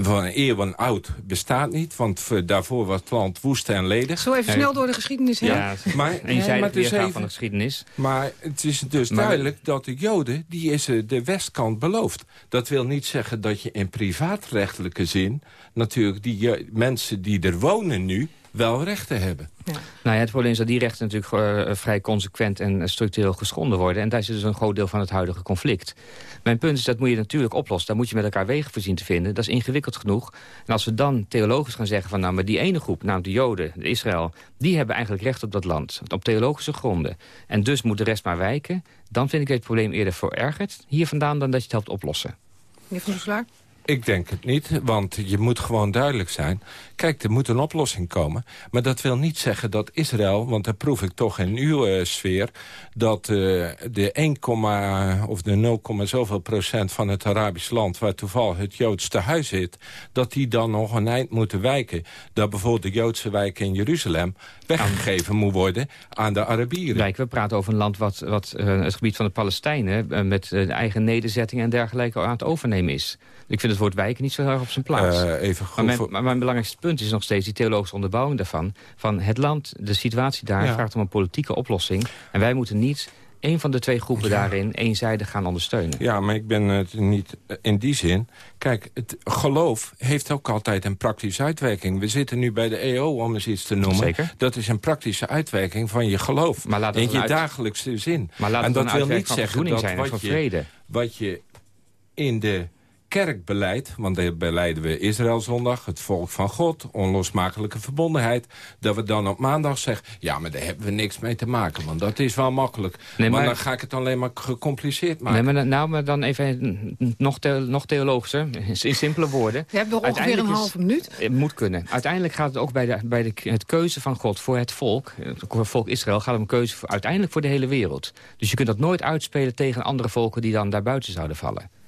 Speaker 23: van eeuwen oud bestaat niet. Want voor- daarvoor was het land woest en ledig.
Speaker 6: Zo even snel door de geschiedenis heen.
Speaker 7: Ja,
Speaker 23: maar,
Speaker 7: eenzijdig
Speaker 23: maar dus
Speaker 7: van de geschiedenis.
Speaker 23: Maar het is dus
Speaker 7: Maar-
Speaker 23: duidelijk dat de Joden, die is eh, de westkant beloofd. Dat wil niet zeggen dat je in privaatrechtelijke zin... natuurlijk die mensen die er wonen nu wel rechten hebben.
Speaker 7: Nou ja, het probleem is dat die rechten natuurlijk eh, vrij consequent en eh, structureel geschonden worden. En daar zit dus een groot deel van het huidige conflict. Mijn punt is dat moet je natuurlijk oplossen. Daar moet je met elkaar wegen voor zien te vinden. Dat is ingewikkeld genoeg. En als we dan theologisch gaan zeggen van nou, maar die ene groep, namelijk de Joden, de Israël, die hebben eigenlijk recht op dat land. Op theologische gronden. En dus moet de rest maar wijken. Dan vind ik het probleem eerder verergerd hier vandaan dan dat je het helpt oplossen.
Speaker 6: Meneer Van Doeselaar?
Speaker 23: Ik denk het niet, want je moet gewoon duidelijk zijn. Kijk, er moet een oplossing komen. Maar dat wil niet zeggen dat Israël, want dat proef ik toch in uw eh, sfeer... dat eh, de 1, of de 0, zoveel procent van het Arabisch land... waar toevallig het Joodste huis zit... dat die dan nog een eind moeten wijken. Dat bijvoorbeeld de Joodse wijk in Jeruzalem... weggegeven moet worden aan de Arabieren.
Speaker 7: Kijk, we praten over een land wat, wat eh, het gebied van de Palestijnen... met eigen nederzettingen en dergelijke aan het overnemen is. Ik vind het woord wijken niet zo erg op zijn plaats.
Speaker 23: Eh, even goed
Speaker 7: maar, mijn,
Speaker 23: voor-
Speaker 7: maar mijn belangrijkste punt is nog steeds die theologische onderbouwing daarvan. Van het land, de situatie daar,
Speaker 23: Ja.
Speaker 7: vraagt om een politieke oplossing. En wij moeten niet één van de twee groepen daarin eenzijdig gaan ondersteunen.
Speaker 23: Ja, maar ik ben het niet eh, in die zin. Kijk, het geloof heeft ook altijd een praktische uitwerking. We zitten nu bij de EO, om eens iets te noemen.
Speaker 7: Zeker.
Speaker 23: Dat is een praktische uitwerking van je geloof.
Speaker 7: Maar laat
Speaker 23: in
Speaker 7: een
Speaker 23: je
Speaker 7: uit-
Speaker 23: dagelijkse zin.
Speaker 7: Maar laat
Speaker 23: en dat
Speaker 7: een
Speaker 23: wil niet zeggen dat
Speaker 7: zijn
Speaker 23: wat je,
Speaker 7: vrede.
Speaker 23: wat je in de kerk beleidt... want daar beleiden we Israël zondag, het volk van God... onlosmakelijke verbondenheid... dat we dan op maandag zeggen... ja, maar daar hebben we niks mee te maken, want dat is wel makkelijk.
Speaker 7: Nee,
Speaker 23: maar,
Speaker 7: maar-
Speaker 23: dan ga ik het alleen maar gecompliceerd maken.
Speaker 7: Nee, maar, dan- nou, maar dan even nog, the- nog theologischer, in simpele woorden.
Speaker 6: Je hebt nog ongeveer een halve minuut.
Speaker 7: Het moet kunnen. Uiteindelijk gaat het ook bij, de, bij de, het keuze van God voor het volk... het volk Israël gaat het om een keuze voor, uiteindelijk voor de hele wereld. Dus je kunt dat nooit uitspelen tegen andere volken... die dan daarbuiten zouden vallen.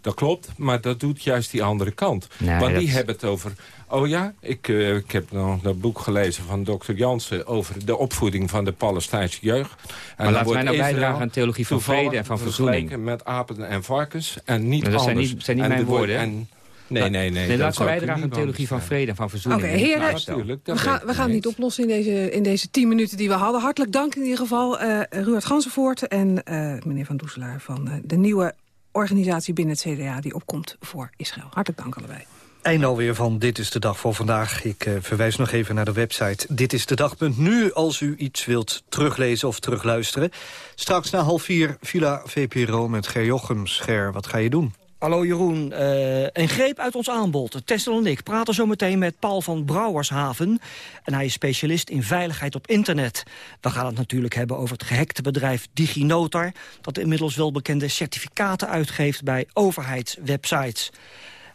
Speaker 23: Dat klopt, maar dat doet juist die andere kant.
Speaker 7: Nee,
Speaker 23: Want die
Speaker 7: dat-
Speaker 23: hebben het over... Oh ja, ik, eh, ik heb nog dat boek gelezen van dokter Jansen... over de opvoeding van de Palestijnse jeugd. En
Speaker 7: Maar laten
Speaker 23: wordt
Speaker 7: wij nou bijdragen aan theologie van vrede en van verzoening.
Speaker 23: met apen en varkens en niet
Speaker 7: Maar dat zijn niet, zijn niet mijn woorden. hè?
Speaker 23: en- Nee, nee, nee.
Speaker 7: Nee, laten we bijdragen aan theologie van vrede en van verzoening.
Speaker 6: Oké,
Speaker 7: niet
Speaker 6: heren.
Speaker 23: Natuurlijk,
Speaker 6: We gaan, we gaan het
Speaker 23: niet.
Speaker 6: oplossen in deze, in deze tien minuten die we hadden. Hartelijk dank in ieder geval, eh Ruud Gansenvoort en eh, meneer Van Doeselaar... van de nieuwe organisatie binnen het CDA die opkomt voor Israël. Hartelijk dank allebei.
Speaker 8: Einde alweer van Dit is de Dag voor vandaag. Ik eh, verwijs nog even naar de website ditisdedag.nu... als u iets wilt teruglezen of terugluisteren. Straks na half vier Villa VPRO met Ger Jochems. Ger, wat ga je doen?
Speaker 24: Hallo Jeroen, Eh, een greep uit ons aanbod. Tessel en ik praten zo meteen met Paul van Brouwershaven. En hij is specialist in veiligheid op internet. We gaan het natuurlijk hebben over het gehackte bedrijf DigiNotar... dat inmiddels wel bekende certificaten uitgeeft bij overheidswebsites.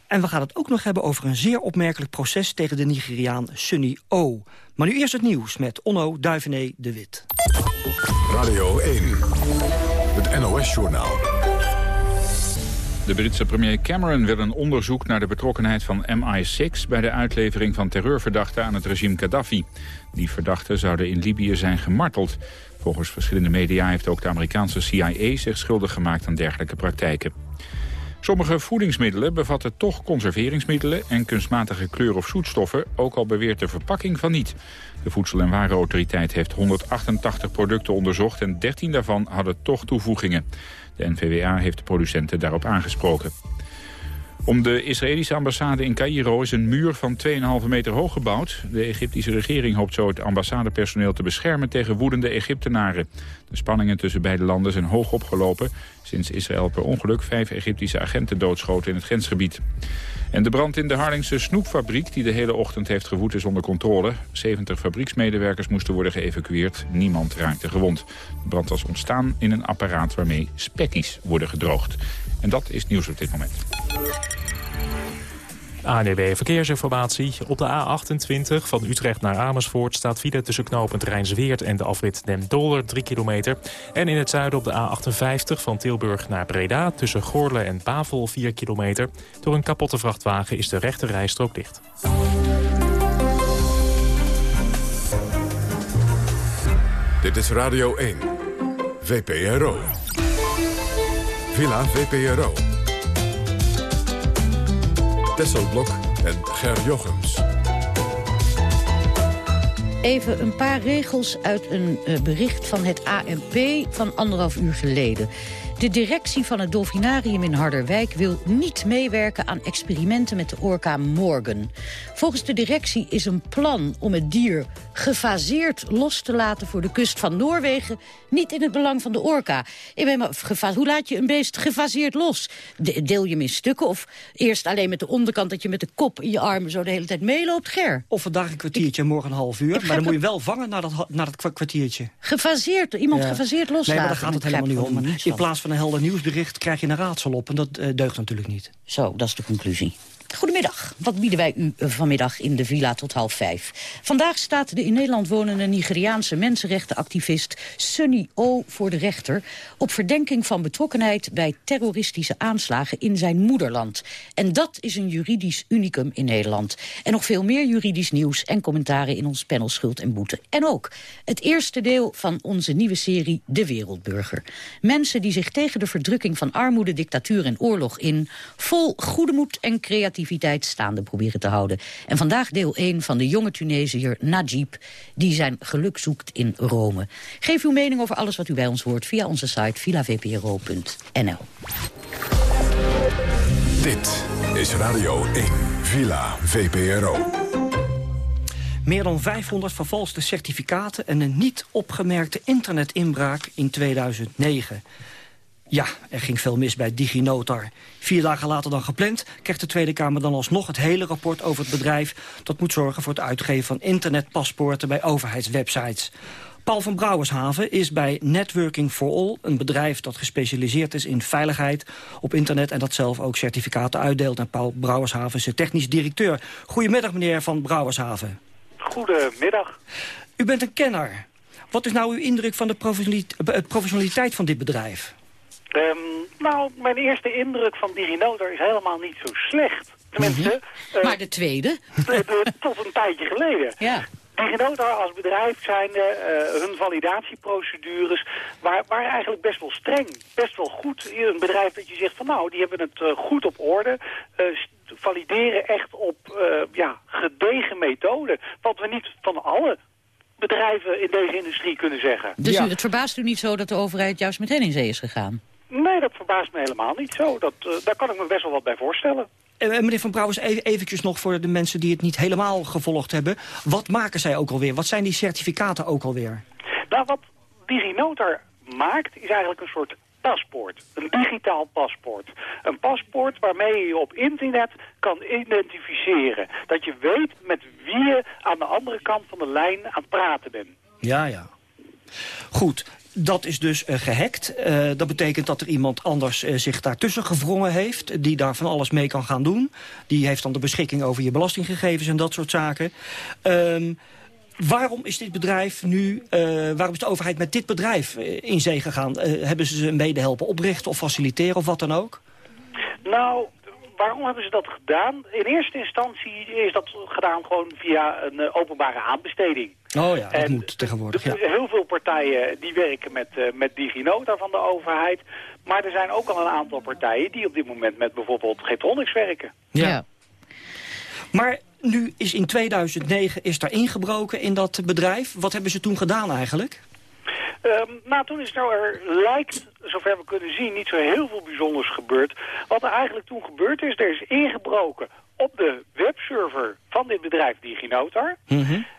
Speaker 24: En we gaan het ook nog hebben over een zeer opmerkelijk proces... tegen de Nigeriaan Sunny O. Maar nu eerst het nieuws met Onno Duivené de Wit.
Speaker 1: Radio 1, het NOS-journaal.
Speaker 2: De Britse premier Cameron wil een onderzoek naar de betrokkenheid van MI6... bij de uitlevering van terreurverdachten aan het regime Gaddafi. Die verdachten zouden in Libië zijn gemarteld. Volgens verschillende media heeft ook de Amerikaanse CIA zich schuldig gemaakt aan dergelijke praktijken. Sommige voedingsmiddelen bevatten toch conserveringsmiddelen en kunstmatige kleur- of zoetstoffen, ook al beweert de verpakking van niet. De Voedsel- en Warenautoriteit heeft 188 producten onderzocht en 13 daarvan hadden toch toevoegingen. De NVWA heeft de producenten daarop aangesproken. Om de Israëlische ambassade in Cairo is een muur van 2,5 meter hoog gebouwd. De Egyptische regering hoopt zo het ambassadepersoneel te beschermen tegen woedende Egyptenaren. De spanningen tussen beide landen zijn hoog opgelopen... sinds Israël per ongeluk vijf Egyptische agenten doodschoten in het grensgebied. En de brand in de Harlingse snoepfabriek die de hele ochtend heeft gewoed is onder controle. 70 fabrieksmedewerkers moesten worden geëvacueerd. Niemand raakte gewond. De brand was ontstaan in een apparaat waarmee spekkies worden gedroogd. En dat is nieuws op dit moment.
Speaker 5: ANEB Verkeersinformatie. Op de A28 van Utrecht naar Amersfoort staat file tussen knooppunt Rijnsweert en de afrit Den Dolder 3 kilometer. En in het zuiden op de A58 van Tilburg naar Breda tussen Goorle en Bavel 4 kilometer. Door een kapotte vrachtwagen is de rechte rijstrook dicht.
Speaker 1: Dit is Radio 1, VPRO. Villa VPRO. Tesselblok en Ger Jochems.
Speaker 25: Even een paar regels uit een eh, bericht van het ANP van anderhalf uur geleden. De directie van het Dolfinarium in Harderwijk wil niet meewerken aan experimenten met de orka Morgan. Volgens de directie is een plan om het dier gefaseerd los te laten voor de kust van Noorwegen niet in het belang van de orka. Hoe laat je een beest gefaseerd los? De- deel je hem in stukken of eerst alleen met de onderkant dat je met de kop in je armen zo de hele tijd meeloopt, Ger?
Speaker 24: Of vandaag een kwartiertje en morgen een half uur. Maar dan moet je wel vangen na dat, na dat kwa- kwartiertje.
Speaker 25: Gefaseerd, iemand
Speaker 24: Ja.
Speaker 25: gefaseerd loslaten.
Speaker 24: Nee, maar daar gaat het helemaal niet om. In plaats van een helder nieuwsbericht krijg je een raadsel op. En dat eh, deugt natuurlijk niet.
Speaker 25: Zo, dat is de conclusie. Goedemiddag. Wat bieden wij u vanmiddag in de villa tot half vijf? Vandaag staat de in Nederland wonende Nigeriaanse mensenrechtenactivist Sunny O voor de rechter... op verdenking van betrokkenheid bij terroristische aanslagen in zijn moederland. En dat is een juridisch unicum in Nederland. En nog veel meer juridisch nieuws en commentaren in ons panel Schuld en Boete. En ook het eerste deel van onze nieuwe serie De Wereldburger. Mensen die zich tegen de verdrukking van armoede, dictatuur en oorlog in... vol goede moed en creativiteit staande proberen te houden. En vandaag deel 1 van de jonge Tunesiër Najib... die zijn geluk zoekt in Rome. Geef uw mening over alles wat u bij ons hoort... via onze site villavpro.nl.
Speaker 1: Dit is Radio 1, Villa VPRO.
Speaker 24: Meer dan 500 vervalste certificaten en een niet opgemerkte internetinbraak in 2009. Ja, er ging veel mis bij DigiNotar. Vier dagen later dan gepland krijgt de Tweede Kamer dan alsnog het hele rapport over het bedrijf... dat moet zorgen voor het uitgeven van internetpaspoorten bij overheidswebsites. Paul van Brouwershaven is bij Networking for All... een bedrijf dat gespecialiseerd is in veiligheid op internet... en dat zelf ook certificaten uitdeelt. En Paul Brouwershaven is de technisch directeur. Goedemiddag, meneer van Brouwershaven.
Speaker 26: Goedemiddag.
Speaker 24: U bent een kenner. Wat is nou uw indruk van de eh, professionaliteit van dit bedrijf?
Speaker 26: Ehm, nou, mijn eerste indruk van DigiNotar is helemaal niet zo slecht. Tenminste... eh,
Speaker 25: Maar de tweede?
Speaker 26: de- de- tot een tijdje geleden.
Speaker 25: Ja.
Speaker 26: DigiNotar als bedrijf zijn eh, hun validatieprocedures waar, waar eigenlijk best wel streng, best wel goed. Een bedrijf dat je zegt van nou, die hebben het eh, goed op orde. eh, valideren echt op eh, ja, gedegen methode. Wat we niet van alle bedrijven in deze industrie kunnen zeggen.
Speaker 25: Dus u, het verbaast u niet zo dat de overheid juist met hen in zee is gegaan?
Speaker 26: Nee, dat verbaast me helemaal niet zo. Dat, eh, daar kan ik me best wel wat bij voorstellen.
Speaker 24: Eh, meneer Van Brouwers, even, eventjes nog voor de mensen die het niet helemaal gevolgd hebben. Wat maken zij ook alweer? Wat zijn die certificaten ook alweer?
Speaker 26: Nou, wat DigiNotar maakt, is eigenlijk een soort paspoort. Een digitaal paspoort. Een paspoort waarmee je je op internet kan identificeren. Dat je weet met wie je aan de andere kant van de lijn aan het praten bent.
Speaker 24: Ja, ja. Goed, dat is dus eh, gehackt. Eh, dat betekent dat er iemand anders eh, zich daartussen gewrongen heeft... die daar van alles mee kan gaan doen. Die heeft dan de beschikking over je belastinggegevens en dat soort zaken. Ehm, waarom is dit bedrijf nu... waarom is de overheid met dit bedrijf in zee gegaan? Hebben ze ze mede helpen oprichten of faciliteren of wat dan ook?
Speaker 26: Nou, waarom hebben ze dat gedaan? In eerste instantie is dat gedaan gewoon via een eh, openbare aanbesteding.
Speaker 24: Oh ja, dat
Speaker 26: En
Speaker 24: moet tegenwoordig, ja.
Speaker 26: Heel veel partijen die werken met, eh met DigiNota van de overheid. Maar er zijn ook al een aantal partijen die op dit moment met bijvoorbeeld Getronics werken.
Speaker 24: Ja. Maar nu is in 2009 is er ingebroken in dat bedrijf. Wat hebben ze toen gedaan eigenlijk?
Speaker 26: Ehm, nou, toen is nou er lijkt, zover we kunnen zien, niet zo heel veel bijzonders gebeurd. Wat er eigenlijk toen gebeurd is, er is ingebroken op de webserver van dit bedrijf DigiNotar.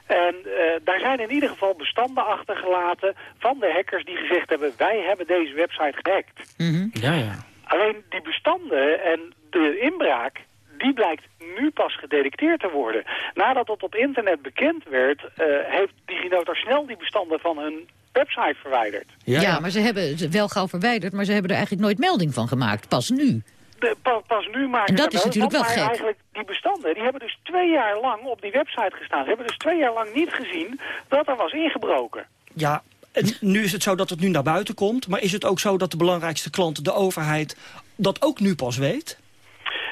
Speaker 26: En eh, daar zijn in ieder geval bestanden achtergelaten van de hackers die gezegd hebben... wij hebben deze website gehackt.
Speaker 24: Ja, ja.
Speaker 26: Alleen die bestanden en de inbraak, die blijkt nu pas gedetecteerd te worden. Nadat dat op internet bekend werd, eh, heeft DigiNotar snel die bestanden van hun website verwijderd.
Speaker 25: Ja, maar ze hebben ze wel gauw verwijderd, maar ze hebben er eigenlijk nooit melding van gemaakt. Pas nu.
Speaker 26: De, pa- pas nu maken
Speaker 25: En dat
Speaker 26: ze
Speaker 25: is natuurlijk wel gek.
Speaker 26: eigenlijk die bestanden, die hebben dus twee jaar lang op die website gestaan. Ze hebben dus twee jaar lang niet gezien dat er was ingebroken.
Speaker 24: Ja, en nu is het zo dat het nu naar buiten komt. Maar is het ook zo dat de belangrijkste klant, de overheid, dat ook nu pas weet?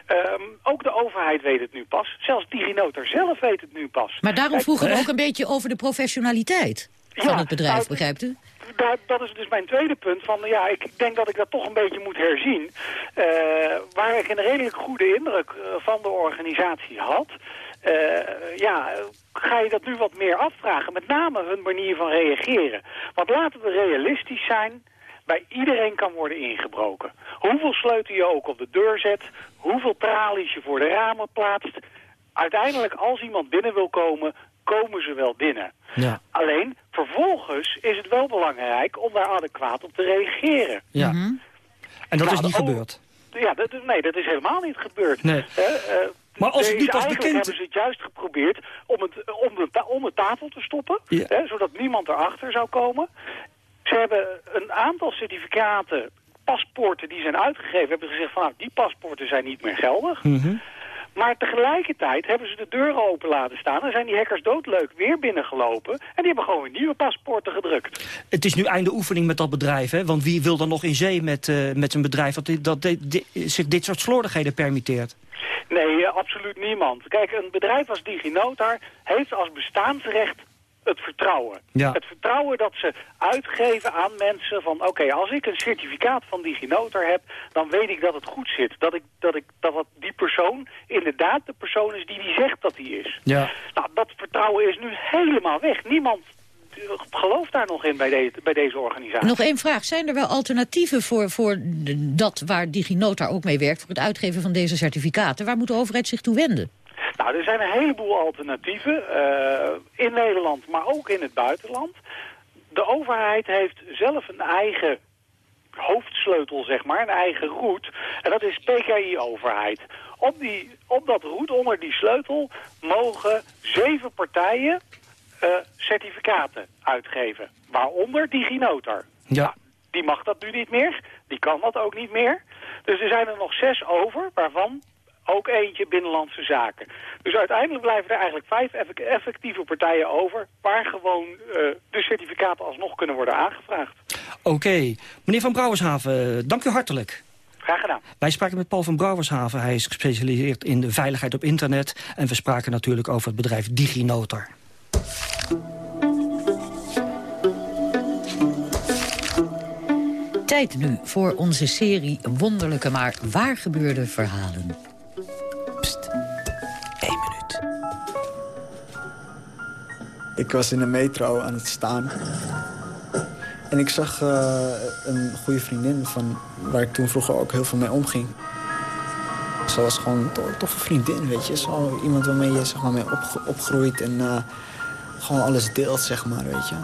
Speaker 26: Ehm, ook de overheid weet het nu pas. Zelfs DigiNotar zelf weet het nu pas.
Speaker 25: Maar daarom vroegen we ook een beetje over de professionaliteit van het bedrijf, begrijpt u?
Speaker 26: daar, dat is dus mijn tweede punt. Van, ja, ik denk dat ik dat toch een beetje moet herzien. Eh, waar ik een redelijk goede indruk eh, van de organisatie had... eh, ja, ga je dat nu wat meer afvragen. Met name hun manier van reageren. Want laten we realistisch zijn... Bij iedereen kan worden ingebroken. Hoeveel sleutel je ook op de deur zet, hoeveel tralies je voor de ramen plaatst. Uiteindelijk, als iemand binnen wil komen, komen ze wel binnen.
Speaker 24: Ja.
Speaker 26: Alleen, vervolgens is het wel belangrijk om daar adequaat op te reageren.
Speaker 24: Ja. En dat
Speaker 26: Nou,
Speaker 24: is niet gebeurd.
Speaker 26: Ja, dat, nee, dat is helemaal niet gebeurd.
Speaker 24: Nee.
Speaker 26: Hè, eh,
Speaker 24: Maar als het pas
Speaker 26: eigenlijk
Speaker 24: bekend-
Speaker 26: hebben ze het juist geprobeerd om het om de, ta- om de tafel te stoppen,
Speaker 24: Ja.
Speaker 26: hè, zodat niemand erachter zou komen. Ze hebben een aantal certificaten, paspoorten die zijn uitgegeven, hebben gezegd van nou, die paspoorten zijn niet meer geldig.
Speaker 24: Mhm.
Speaker 26: Maar tegelijkertijd hebben ze de deuren open laten staan en zijn die hackers doodleuk weer binnengelopen. En die hebben gewoon weer nieuwe paspoorten gedrukt.
Speaker 24: Het is nu einde oefening met dat bedrijf, hè? Want wie wil dan nog in zee met, eh, met een bedrijf dat, dit, dat dit- dit- zich dit soort slordigheden permitteert?
Speaker 26: Nee, eh, absoluut niemand. Kijk, een bedrijf als DigiNotar heeft als bestaansrecht het vertrouwen.
Speaker 24: Ja.
Speaker 26: Het vertrouwen dat ze uitgeven aan mensen van... oké, als ik een certificaat van DigiNotar heb... dan weet ik dat het goed zit. Dat, ik, dat, ik, dat wat die persoon inderdaad de persoon is die die zegt dat hij is.
Speaker 24: Ja.
Speaker 26: Nou, dat vertrouwen is nu helemaal weg. Niemand eh, gelooft daar nog in bij, deze bij deze organisatie.
Speaker 25: Nog één vraag. Zijn er wel alternatieven voor, voor dat waar DigiNotar ook mee werkt... voor het uitgeven van deze certificaten? Waar moet de overheid zich toe wenden?
Speaker 26: Nou, er zijn een heleboel alternatieven eh, in Nederland, maar ook in het buitenland. De overheid heeft zelf een eigen hoofdsleutel, zeg maar, een eigen route. En dat is PKI-overheid. Op, die, op dat route, onder die sleutel, mogen zeven partijen eh, certificaten uitgeven. Waaronder DigiNotar.
Speaker 24: Ja.
Speaker 26: Die mag dat nu niet meer. Die kan dat ook niet meer. Dus er zijn er nog zes over, waarvan ook eentje binnenlandse zaken. Dus uiteindelijk blijven er eigenlijk vijf effec- effectieve partijen over... waar gewoon eh, de certificaten alsnog kunnen worden aangevraagd.
Speaker 24: Oké. Meneer Van Brouwershaven, dank u hartelijk.
Speaker 26: Graag gedaan.
Speaker 24: Wij spraken met Paul van Brouwershaven. Hij is gespecialiseerd in de veiligheid op internet. En we spraken natuurlijk over het bedrijf DigiNotar.
Speaker 25: Tijd nu voor onze serie Wonderlijke maar waar gebeurde verhalen.
Speaker 27: Ik was in de metro aan het staan. En ik zag uh, een goede vriendin van waar ik toen vroeger ook heel veel mee omging. Ze was gewoon een to toffe vriendin, weet je. Zo iemand waarmee je zeg mee opge opgroeit en uh, gewoon alles deelt, zeg maar, weet je.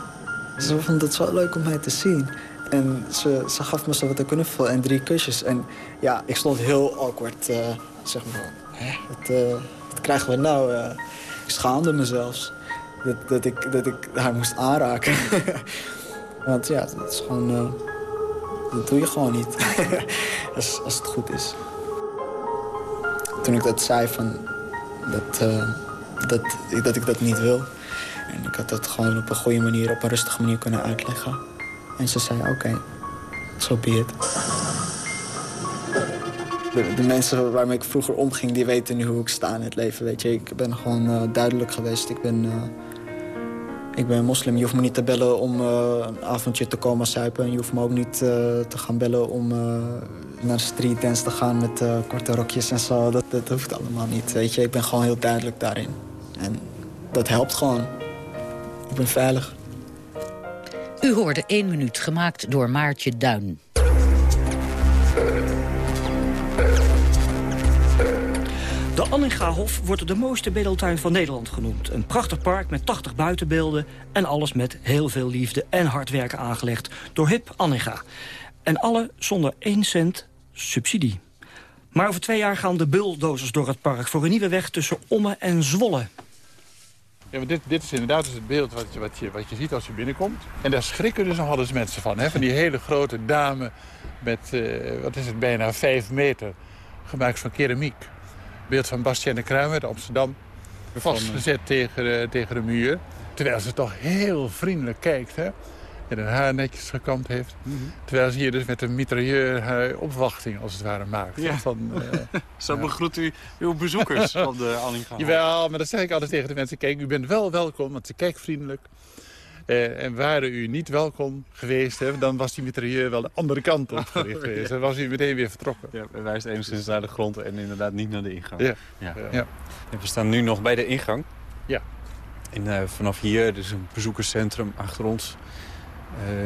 Speaker 27: Ze vond het zo leuk om mij te zien. En ze, ze gaf me zo wat een knuffel en drie kusjes. En ja, ik stond heel awkward, uh, zeg maar. Hè? Wat, krijgen we nou? ik schaamde me zelfs dat, dat, ik, dat ik haar moest aanraken. Want ja, dat is gewoon... Uh, dat doe je gewoon niet. als, als het goed is. Toen ik dat zei van... Dat, uh, dat, dat ik dat niet wil. En ik had dat gewoon op een goede manier, op een rustige manier kunnen uitleggen. En ze zei, oké, okay, zo so be it. De, de, mensen waarmee ik vroeger omging, die weten nu hoe ik sta in het leven. Weet je. Ik ben gewoon uh, duidelijk geweest. Ik ben, uh, ik ben moslim. Je hoeft me niet te bellen om een avondje te komen suipen. Je hoeft me ook niet te gaan bellen om naar de streetdance te gaan met korte rokjes en zo. Dat, dat hoeft allemaal niet. Weet je. Ik ben gewoon heel duidelijk daarin. En dat helpt gewoon. Ik ben veilig.
Speaker 25: U hoorde één minuut, gemaakt door Maartje Duin.
Speaker 24: De Anningahof wordt de mooiste bedeltuin van Nederland genoemd. Een prachtig park met 80 buitenbeelden... en alles met heel veel liefde en hard werken aangelegd door HIP Anninga. En alle zonder 1 cent subsidie. Maar over twee jaar gaan de bulldozers door het park... voor een nieuwe weg tussen Ommen en Zwolle.
Speaker 28: Ja, dit, dit is inderdaad dus het beeld wat je, wat, je, wat je ziet als je binnenkomt. En daar schrikken dus nogal eens mensen van. Hè? Van die hele grote dame met, uh, wat is het, bijna 5 meter. Gemaakt van keramiek beeld van Bastien de Kruim uit Amsterdam. Vastgezet tegen, tegen de muur. Terwijl ze toch heel vriendelijk kijkt. Hè? En haar haar netjes gekamd heeft. Mhm. Terwijl ze hier dus met een mitrailleur haar opwachting als het ware maakt.
Speaker 29: Ja.
Speaker 28: Van, uh,
Speaker 29: Zo begroet u uw bezoekers van de Allinga.
Speaker 28: Jawel, maar dat zeg ik altijd tegen de mensen. Kijk, u bent wel welkom, want ze kijkt vriendelijk. Uh, en waren u niet welkom geweest, hè, dan was die mitrailleur wel de andere kant op gericht geweest. Dan was u meteen weer vertrokken.
Speaker 29: Ja, wij wijst enigszins naar de grond en inderdaad niet naar de ingang.
Speaker 28: Ja.
Speaker 29: ja.
Speaker 28: ja.
Speaker 29: En we staan nu nog bij de ingang.
Speaker 28: Ja.
Speaker 29: En uh, vanaf hier, dus een bezoekerscentrum achter ons...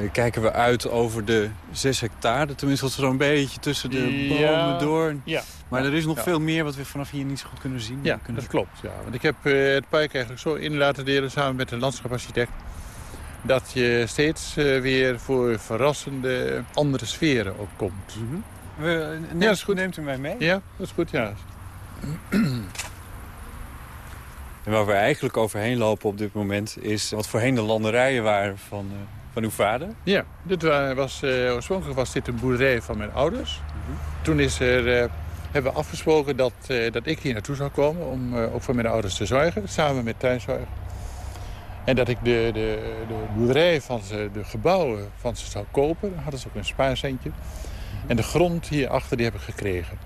Speaker 29: Uh, kijken we uit over de 6 hectare. Tenminste, dat zo'n beetje tussen de bomen
Speaker 28: ja.
Speaker 29: door.
Speaker 28: Ja.
Speaker 29: Maar er is nog veel meer wat we vanaf hier niet zo goed kunnen zien.
Speaker 28: Ja,
Speaker 29: kunnen
Speaker 28: dat klopt. Ja. Want ik heb eh, het park eigenlijk zo in laten delen samen met de landschapsarchitect. Dat je steeds eh, weer voor verrassende andere sferen ook komt.
Speaker 29: We, eh, neemt,
Speaker 28: Ja, dat is goed.
Speaker 29: neemt u mij mee?
Speaker 28: Ja, dat is goed, ja.
Speaker 29: En waar we eigenlijk overheen lopen op dit moment... is wat voorheen de landerijen waren van, eh, van uw vader.
Speaker 28: Ja, dit wa- was, eh, oorspronkelijk was dit een boerderij van mijn ouders. Toen is er, eh, hebben we afgesproken dat, eh, dat ik hier naartoe zou komen... om eh, ook voor mijn ouders te zorgen, samen met thuiszorg. En dat ik de, de, de boerderij van ze, de gebouwen van ze zou kopen. Dan hadden ze ook een spaarcentje. En de grond hierachter die heb ik gekregen.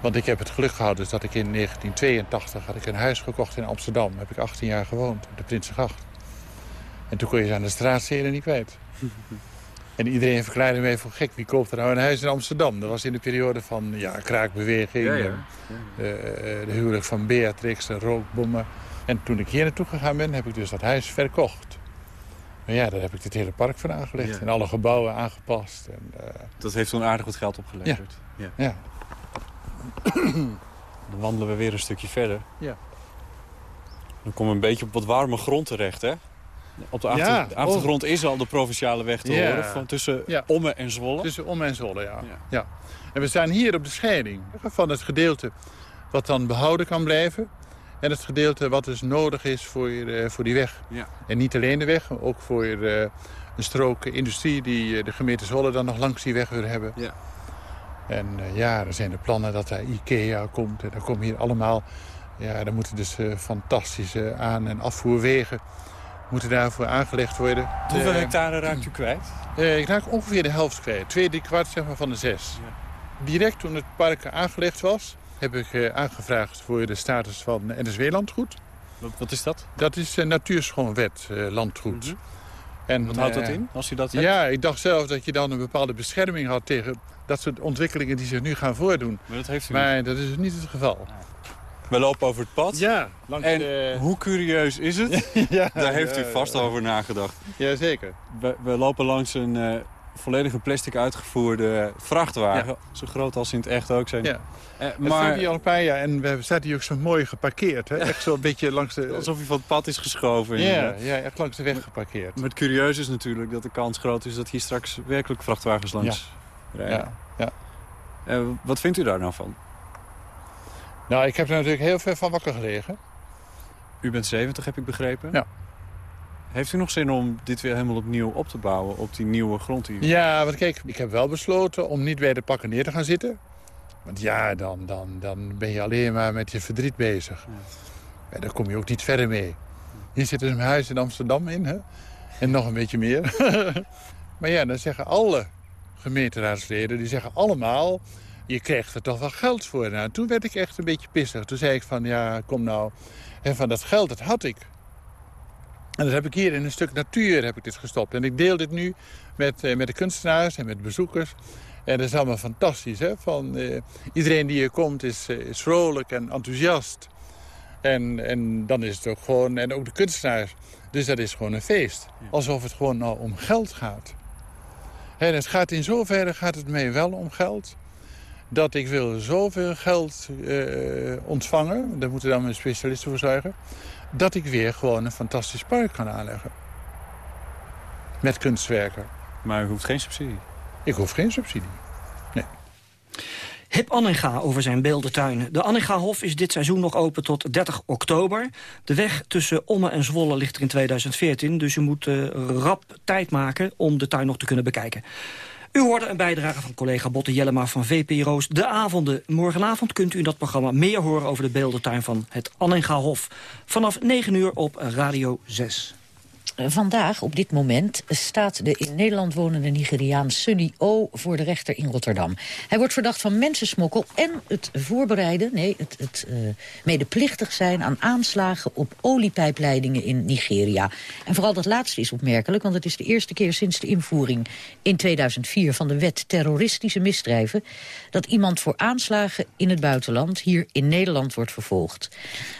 Speaker 28: Want ik heb het geluk gehad dus dat ik in 1982 had ik een huis gekocht in Amsterdam. Daar heb ik 18 jaar gewoond, op de Prinsengracht. En toen kon je ze aan de straatzeden niet kwijt. En iedereen verklaarde mij voor gek. Wie koopt er nou een huis in Amsterdam? Dat was in de periode van ja, kraakbeweging.
Speaker 29: Ja, ja.
Speaker 28: eh, eh, de huwelijk van Beatrix, de rookbommen. En toen ik hier naartoe gegaan ben, heb ik dus dat huis verkocht. Maar ja, daar heb ik het hele park van aangelegd.
Speaker 29: Ja.
Speaker 28: En alle gebouwen aangepast. En, eh,
Speaker 29: Dat heeft toen aardig wat geld opgeleverd. Ja.
Speaker 28: ja.
Speaker 29: Dan wandelen we weer een stukje verder.
Speaker 28: Ja.
Speaker 29: Dan komen we een beetje op wat warme grond terecht, hè? Op de, achter, achtergrond is al de provinciale weg te horen. Van tussen. Ommen en Zwolle.
Speaker 28: Tussen Om en Zwolle, ja. ja. En we staan hier op de scheiding van het gedeelte wat dan behouden kan blijven. En het gedeelte wat dus nodig is voor, eh, voor die weg.
Speaker 29: Ja.
Speaker 28: En niet alleen de weg, ook voor eh, een strook industrie die eh, de gemeente Zwolle dan nog langs die weg wil hebben.
Speaker 29: Ja.
Speaker 28: En ja, er zijn de plannen dat er IKEA komt. En dan komen hier allemaal... Ja, er moeten dus fantastische aan- en afvoerwegen moeten daarvoor aangelegd worden.
Speaker 29: Hoeveel hectare raakt u kwijt?
Speaker 28: Ik raak ongeveer de helft kwijt. Twee, drie kwart zeg maar, van de zes. Direct toen het park aangelegd was... heb ik eh, aangevraagd voor de status van NSW-landgoed.
Speaker 29: Wat, wat is dat?
Speaker 28: Dat is uh, natuurschoonwet eh, landgoed. En,
Speaker 29: Wat houdt dat in, als u dat hebt?
Speaker 28: Ja, ik dacht zelf dat je dan een bepaalde bescherming had... tegen dat soort ontwikkelingen die zich nu gaan voordoen.
Speaker 29: Maar dat heeft u
Speaker 28: Maar dat is niet het geval.
Speaker 29: We lopen over het pad.
Speaker 28: Ja, langs
Speaker 29: en
Speaker 28: de-
Speaker 29: hoe curieus is het?
Speaker 28: Ja,
Speaker 29: Daar heeft u vast
Speaker 28: ja.
Speaker 29: over nagedacht.
Speaker 28: Jazeker.
Speaker 29: We, we lopen langs een eh volledige plastic uitgevoerde vrachtwagen. Zo groot als in het echt ook zijn.
Speaker 28: Ja.
Speaker 29: Eh,
Speaker 28: Maar... hier al een paar jaar en we zaten hier ook zo mooi geparkeerd. Hè? Echt zo'n beetje langs de...
Speaker 29: alsof hij van het pad is geschoven.
Speaker 28: Ja,
Speaker 29: inderdaad.
Speaker 28: ja, echt langs de weg geparkeerd.
Speaker 29: Maar het curieus is natuurlijk dat de kans groot is dat hier straks werkelijk vrachtwagens langs rijden.
Speaker 28: Ja, ja.
Speaker 29: Eh, wat vindt u daar nou van?
Speaker 28: Nou, ik heb er natuurlijk heel veel van wakker gelegen.
Speaker 29: U bent 70, heb ik begrepen.
Speaker 28: Ja.
Speaker 29: Heeft u nog zin om dit weer helemaal opnieuw op te bouwen op die nieuwe grond die u...
Speaker 28: Ja, want kijk, ik heb wel besloten om niet bij de pakken neer te gaan zitten. Want ja, dan, dan, dan ben je alleen maar met je verdriet bezig. En daar kom je ook niet verder mee. Hier zit dus een huis in Amsterdam in, hè? En nog een beetje meer. maar ja, dan zeggen alle gemeenteraadsleden, die zeggen allemaal... je krijgt er toch wel geld voor. Nou, toen werd ik echt een beetje pissig. Toen zei ik van, ja, kom nou. En van dat geld, dat had ik. En dat heb ik hier in een stuk natuur heb ik dit gestopt. En ik deel dit nu met, eh, met de kunstenaars en met bezoekers. En dat is allemaal fantastisch. Hè? Van, eh, iedereen die hier komt is, eh, is vrolijk en enthousiast. En, en dan is het ook gewoon... En ook de kunstenaars. Dus dat is gewoon een feest. Alsof het gewoon nou om geld gaat. En het gaat in zoverre gaat het mij wel om geld. Dat ik wil zoveel geld eh, ontvangen. Daar moeten dan mijn specialisten voor zorgen. Dat ik weer gewoon een fantastisch park kan aanleggen. Met kunstwerken.
Speaker 29: Maar u hoeft geen subsidie?
Speaker 28: Ik hoef geen subsidie. Nee.
Speaker 24: Hip Anninga over zijn beeldentuin. De Anningahof is dit seizoen nog open tot 30 oktober. De weg tussen Omme en Zwolle ligt er in 2014... dus u moet eh, rap tijd maken om de tuin nog te kunnen bekijken. U hoorde een bijdrage van collega Botte Jellema van VPRO's De Avonden. Morgenavond kunt u in dat programma meer horen over de beeldentuin van het Anningahof. Vanaf 9 uur op Radio 6.
Speaker 25: Vandaag, op dit moment, staat de in Nederland wonende Nigeriaan Sunny O voor de rechter in Rotterdam. Hij wordt verdacht van mensensmokkel en het voorbereiden, nee, het, het uh, medeplichtig zijn aan aanslagen op oliepijpleidingen in Nigeria. En vooral dat laatste is opmerkelijk, want het is de eerste keer sinds de invoering in 2004 van de wet terroristische misdrijven dat iemand voor aanslagen in het buitenland hier in Nederland wordt vervolgd.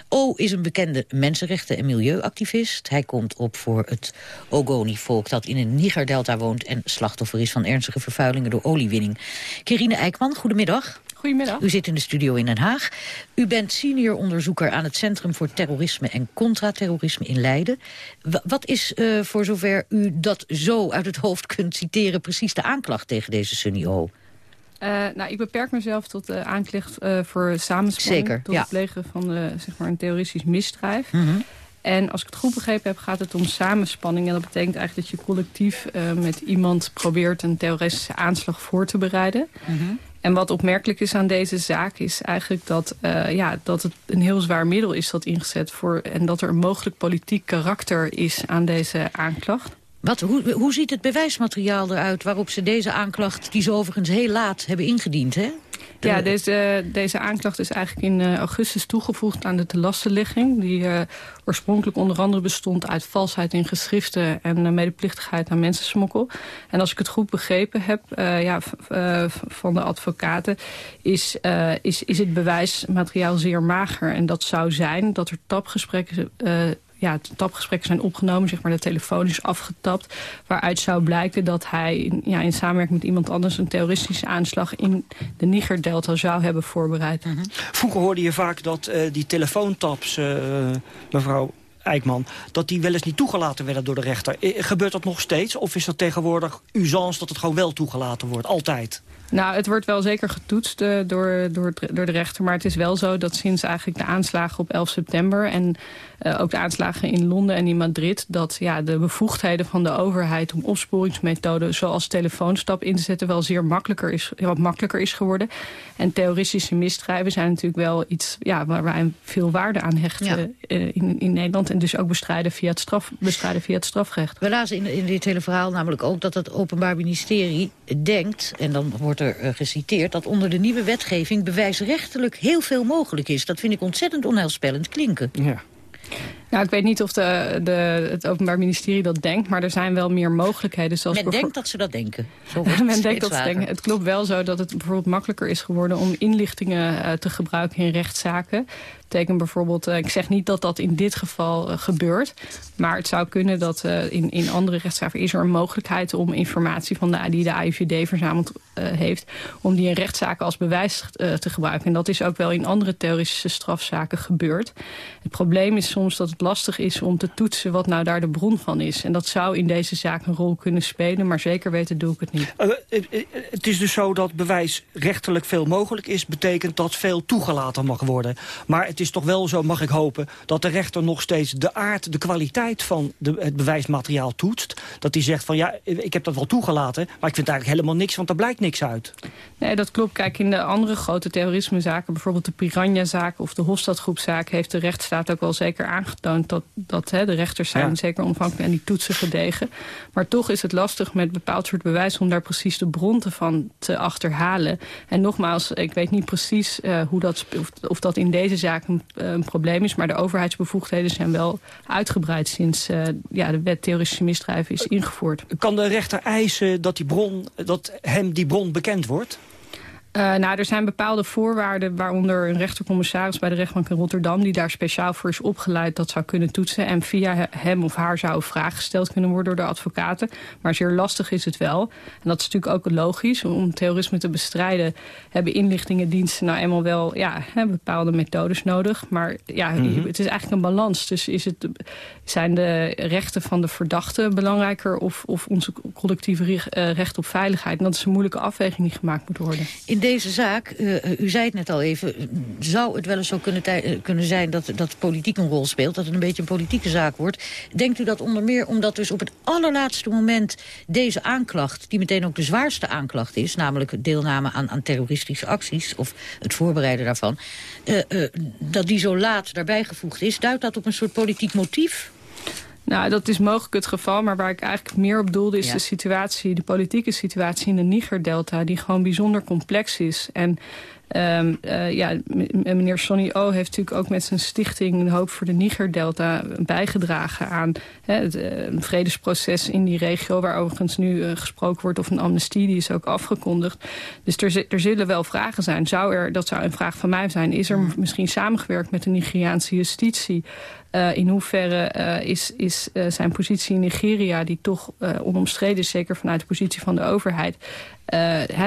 Speaker 25: O is een bekende mensenrechten- en milieuactivist. Hij komt op voor het Ogoni-volk dat in een Niger-delta woont... en slachtoffer is van ernstige vervuilingen door oliewinning. Kerine Eikman, goedemiddag.
Speaker 30: Goedemiddag.
Speaker 25: U zit in de studio in Den Haag. U bent senior onderzoeker aan het Centrum voor Terrorisme en Contraterrorisme in Leiden. W wat is, uh, voor zover u dat zo uit het hoofd kunt citeren... precies de aanklacht tegen deze Sunny O?
Speaker 30: Uh, nou, ik beperk mezelf tot de aanklacht uh, voor samenspanning.
Speaker 25: Zeker,
Speaker 30: tot
Speaker 25: ja.
Speaker 30: het plegen van zeg maar een terroristisch misdrijf.
Speaker 25: Mm -hmm.
Speaker 30: En als ik het goed begrepen heb, gaat het om samenspanning. En dat betekent eigenlijk dat je collectief uh, met iemand probeert een terroristische aanslag voor te bereiden.
Speaker 25: Mm -hmm.
Speaker 30: En wat opmerkelijk is aan deze zaak is eigenlijk dat, uh, ja, dat het een heel zwaar middel is dat ingezet voor... en dat er een mogelijk politiek karakter is aan deze aanklacht.
Speaker 25: Wat, hoe, hoe ziet het bewijsmateriaal eruit waarop ze deze aanklacht... die ze overigens heel laat hebben ingediend, hè?
Speaker 30: Ja, deze, deze aanklacht is eigenlijk in uh, augustus toegevoegd aan de telastenlegging... die uh, oorspronkelijk onder andere bestond uit valsheid in geschriften... en medeplichtigheid aan mensensmokkel. En als ik het goed begrepen heb ja, van de advocaten... Is, is, is het bewijsmateriaal zeer mager. En dat zou zijn dat er tapgesprekken ja, tapgesprekken zijn opgenomen, zeg maar de telefoon is afgetapt, waaruit zou blijken dat hij in, ja, in samenwerking met iemand anders een terroristische aanslag in de Niger-delta zou hebben voorbereid.
Speaker 24: -hmm. Vroeger hoorde je vaak dat uh, die telefoontaps, uh, mevrouw Eikman, dat die wel eens niet toegelaten werden door de rechter. Gebeurt dat nog steeds? Of is dat tegenwoordig usance dat het gewoon wel toegelaten wordt? Altijd?
Speaker 30: Nou, het wordt wel zeker getoetst uh, door, door, door de rechter. Maar het is wel zo dat sinds eigenlijk de aanslagen op 11 september... en uh, ook de aanslagen in Londen en in Madrid... dat ja, de bevoegdheden van de overheid om opsporingsmethoden... zoals telefoonstap in te zetten wel zeer makkelijker is, wat makkelijker is geworden. En terroristische misdrijven zijn natuurlijk wel iets ja, waar wij veel waarde aan hechten ja. uh, in, in Nederland. En dus ook bestrijden via het, straf, bestrijden via het strafrecht.
Speaker 25: We lazen in, in dit hele verhaal namelijk ook dat het Openbaar Ministerie denkt... en dan wordt er uh, geciteerd dat onder de nieuwe wetgeving... bewijsrechtelijk heel veel mogelijk is. Dat vind ik ontzettend onheilspellend klinken.
Speaker 30: Ja. Nou, ik weet niet of de, de, het Openbaar Ministerie dat denkt, maar er zijn wel meer mogelijkheden. Zoals
Speaker 25: Men denkt dat ze dat denken.
Speaker 30: Men denkt dat ze denken. Het klopt wel zo dat het bijvoorbeeld makkelijker is geworden om inlichtingen uh, te gebruiken in rechtszaken. Betekent bijvoorbeeld, uh, ik zeg niet dat dat in dit geval uh, gebeurt, maar het zou kunnen dat in, in andere rechtszaken is er een mogelijkheid om informatie van de, die de AIVD verzameld heeft, om die in rechtszaken als bewijs te gebruiken. En dat is ook wel in andere terroristische strafzaken gebeurd. Het probleem is soms dat het lastig is om te toetsen wat nou daar de bron van is. En dat zou in deze zaak een rol kunnen spelen, maar zeker weten doe ik het niet.
Speaker 24: het is dus zo dat bewijs rechtelijk veel mogelijk is, betekent dat veel toegelaten mag worden. Maar het is toch wel zo, mag ik hopen, dat de rechter nog steeds de aard, de kwaliteit van de, het bewijsmateriaal toetst. Dat hij zegt van ja, ik heb dat wel toegelaten, maar ik vind eigenlijk helemaal niks, want er blijkt niks uit.
Speaker 30: Nee, dat klopt. Kijk, in de andere grote terrorismezaken, bijvoorbeeld de Piranha-zaak of de Hofstadgroepzaak, heeft de rechtsstaat ook wel zeker aangetoond dat, dat hè, de rechters zijn ja. zeker onafhankelijk en die toetsen gedegen. Maar toch is het lastig met bepaald soort bewijs om daar precies de bron van te achterhalen. En nogmaals, ik weet niet precies uh, hoe dat, of, of dat in deze zaak een, een, probleem is, maar de overheidsbevoegdheden zijn wel uitgebreid sinds uh, ja, de wet terroristische misdrijven is ingevoerd.
Speaker 24: Kan de rechter eisen dat, die bron, dat hem die bron bekend wordt?
Speaker 30: Uh, nou, er zijn bepaalde voorwaarden, waaronder een rechtercommissaris bij de rechtbank in Rotterdam, die daar speciaal voor is opgeleid, dat zou kunnen toetsen. En via hem of haar zou vragen gesteld kunnen worden door de advocaten. Maar zeer lastig is het wel. En dat is natuurlijk ook logisch. Om terrorisme te bestrijden hebben inlichtingendiensten nou eenmaal wel ja, hè, bepaalde methodes nodig. Maar ja, mm -hmm. het is eigenlijk een balans. Dus is het, zijn de rechten van de verdachte belangrijker of, of onze collectieve recht op veiligheid? En dat is een moeilijke afweging die gemaakt moet worden.
Speaker 25: In deze zaak, uh, u zei het net al even, zou het wel eens zo kunnen, kunnen zijn dat, dat politiek een rol speelt, dat het een beetje een politieke zaak wordt. Denkt u dat onder meer omdat dus op het allerlaatste moment deze aanklacht, die meteen ook de zwaarste aanklacht is, namelijk deelname aan, aan terroristische acties of het voorbereiden daarvan, dat die zo laat daarbij gevoegd is, duidt dat op een soort politiek motief?
Speaker 30: Nou, dat is mogelijk het geval, maar waar ik eigenlijk meer op doelde... is ja. de situatie, de politieke situatie in de Niger-delta... die gewoon bijzonder complex is. En Um, uh, ja, meneer Sonny O heeft natuurlijk ook met zijn stichting Hoop voor de Niger-delta bijgedragen aan hè, het uh, vredesproces in die regio, waar overigens nu uh, gesproken wordt of een amnestie, die is ook afgekondigd. Dus er, er zullen wel vragen zijn. Zou er, dat zou een vraag van mij zijn, is er mm. misschien samengewerkt met de Nigeriaanse justitie? Uh, in hoeverre uh, is, is uh, zijn positie in Nigeria, die toch onomstreden is, zeker vanuit de positie van de overheid.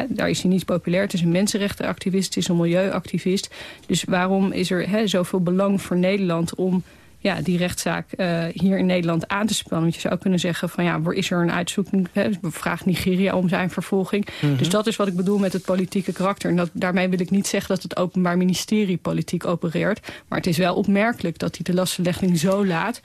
Speaker 30: Daar is hij niet populair. Het is een mensenrechtenactivist, het is een milieuactivist. Dus waarom is er hè, zoveel belang voor Nederland om ja, die rechtszaak uh, hier in Nederland aan te spannen. Want je zou kunnen zeggen van ja, is er een uitzoeking? Hè, vraagt Nigeria om zijn vervolging. Mm -hmm. Dus dat is wat ik bedoel met het politieke karakter. En dat, daarmee wil ik niet zeggen dat het Openbaar Ministerie politiek opereert. Maar het is wel opmerkelijk dat die de lastenlegging zo laat...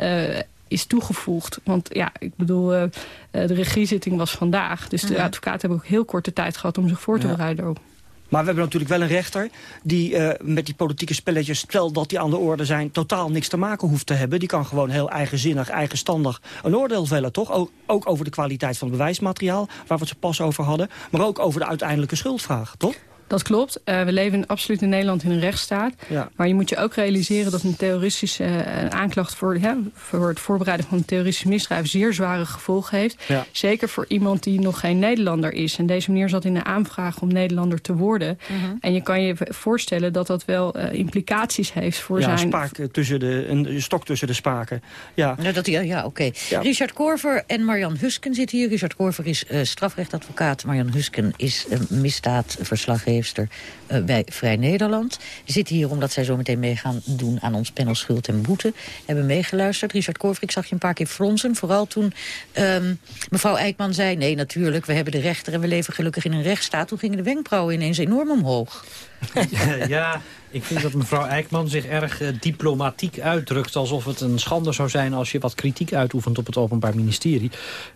Speaker 30: Uh, is toegevoegd. Want ja, ik bedoel, uh, de regiezitting was vandaag. Dus de -hmm. advocaten hebben ook heel korte tijd gehad om zich voor te bereiden ja. op.
Speaker 24: Maar we hebben natuurlijk wel een rechter die uh, met die politieke spelletjes... stel dat die aan de orde zijn, totaal niks te maken hoeft te hebben. Die kan gewoon heel eigenzinnig, eigenstandig een oordeel vellen, toch? Ook, ook over de kwaliteit van het bewijsmateriaal, waar we het zo pas over hadden. Maar ook over de uiteindelijke schuldvraag, toch?
Speaker 30: Dat klopt. Uh, we leven absoluut in Nederland in een rechtsstaat. Ja. Maar je moet je ook realiseren dat een terroristische uh, aanklacht... Voor, hè, voor het voorbereiden van een terroristisch misdrijf... zeer zware gevolgen heeft. Ja. Zeker voor iemand die nog geen Nederlander is. En deze meneer zat in de aanvraag om Nederlander te worden. Uh -huh. En je kan je voorstellen dat dat wel uh, implicaties heeft voor
Speaker 24: ja,
Speaker 30: zijn...
Speaker 24: Spaak tussen de, een stok tussen de spaken. Ja,
Speaker 25: ja, dat, ja, ja oké. Okay. Ja. Richard Korver en Marjan Husken zitten hier. Richard Korver is strafrechtadvocaat. Marjan Husken is misdaadverslaggever uh, bij Vrij Nederland. Zitten hier omdat zij zo meteen mee gaan doen aan ons panel Schuld en Boete. Hebben meegeluisterd. Richard Korver, ik zag je een paar keer fronsen. Vooral toen um, mevrouw Eijkman zei... nee, natuurlijk, we hebben de rechter en we leven gelukkig in een rechtsstaat. Toen gingen de wenkbrauwen ineens enorm omhoog.
Speaker 31: ja, ik vind dat mevrouw Eijkman zich erg uh, diplomatiek uitdrukt... alsof het een schande zou zijn als je wat kritiek uitoefent op het Openbaar Ministerie.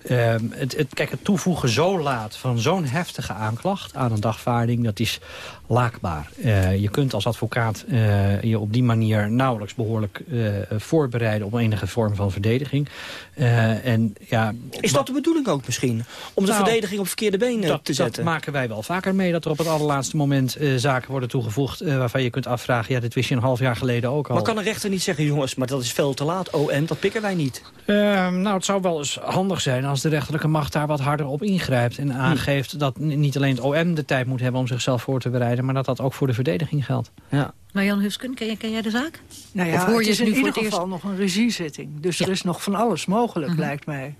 Speaker 31: Uh, het, het, kijk, het toevoegen zo laat van zo'n heftige aanklacht aan een dagvaarding... dat is laakbaar. Uh, je kunt als advocaat uh, je op die manier nauwelijks behoorlijk voorbereiden... op enige vorm van verdediging. en, ja,
Speaker 24: is dat de bedoeling ook misschien? Om de nou, verdediging op verkeerde benen
Speaker 31: dat,
Speaker 24: te zetten?
Speaker 31: Dat maken wij wel vaker mee, dat er op het allerlaatste moment zaken worden toegevoegd... waarvan je kunt afvragen, ja, dit wist je een half jaar geleden ook al.
Speaker 24: Maar kan een rechter niet zeggen, jongens, maar dat is veel te laat. OM, dat pikken wij niet.
Speaker 31: Uh, nou, het zou wel eens handig zijn als de rechterlijke macht daar wat harder op ingrijpt. En aangeeft dat niet alleen het OM de tijd moet hebben om zichzelf voor te bereiden... maar dat dat ook voor de verdediging geldt.
Speaker 25: Ja. Maar Jan Husken, ken, ken jij de zaak?
Speaker 32: Nou ja, het is in ieder geval nog een regiezitting. Dus ja. er is nog van alles mogelijk, mm -hmm. lijkt mij.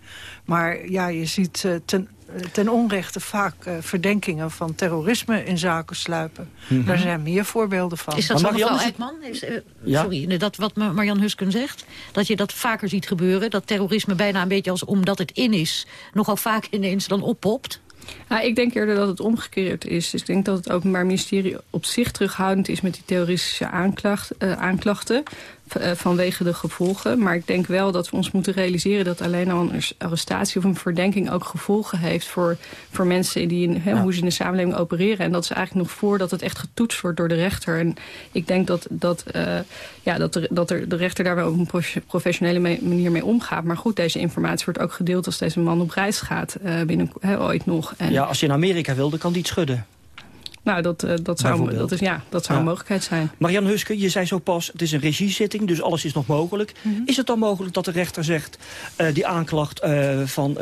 Speaker 32: Maar ja, je ziet uh, ten ten onrechte vaak uh, verdenkingen van terrorisme in zaken sluipen. Mm -hmm. Daar zijn meer voorbeelden van.
Speaker 25: Is dat zo, mevrouw Eijkman? Is, uh, ja? Sorry, dat wat Marjan Husken zegt? Dat je dat vaker ziet gebeuren? Dat terrorisme bijna een beetje als omdat het in is... nogal vaak ineens dan oppopt?
Speaker 30: Nou, ik denk eerder dat het omgekeerd is. Dus ik denk dat het Openbaar Ministerie op zich terughoudend is... met die terroristische aanklacht, uh, aanklachten vanwege de gevolgen. Maar ik denk wel dat we ons moeten realiseren... dat alleen al een arrestatie of een verdenking ook gevolgen heeft... voor, voor mensen die in, he, ja. hoe ze in de samenleving opereren. En dat is eigenlijk nog voordat het echt getoetst wordt door de rechter. En ik denk dat, dat, uh, ja, dat, er, dat er de rechter daar wel op een professionele manier mee omgaat. Maar goed, deze informatie wordt ook gedeeld als deze man op reis gaat. Uh, binnen, he, ooit nog.
Speaker 24: En ja, als je in Amerika wilde, kan die het schudden.
Speaker 30: Nou, dat, uh, dat, zou, dat, is, ja, dat zou ja. een mogelijkheid zijn.
Speaker 24: Marianne Huske, je zei zo pas, het is een regiezitting, dus alles is nog mogelijk. Mm -hmm. Is het dan mogelijk dat de rechter zegt... Uh, die aanklacht uh, van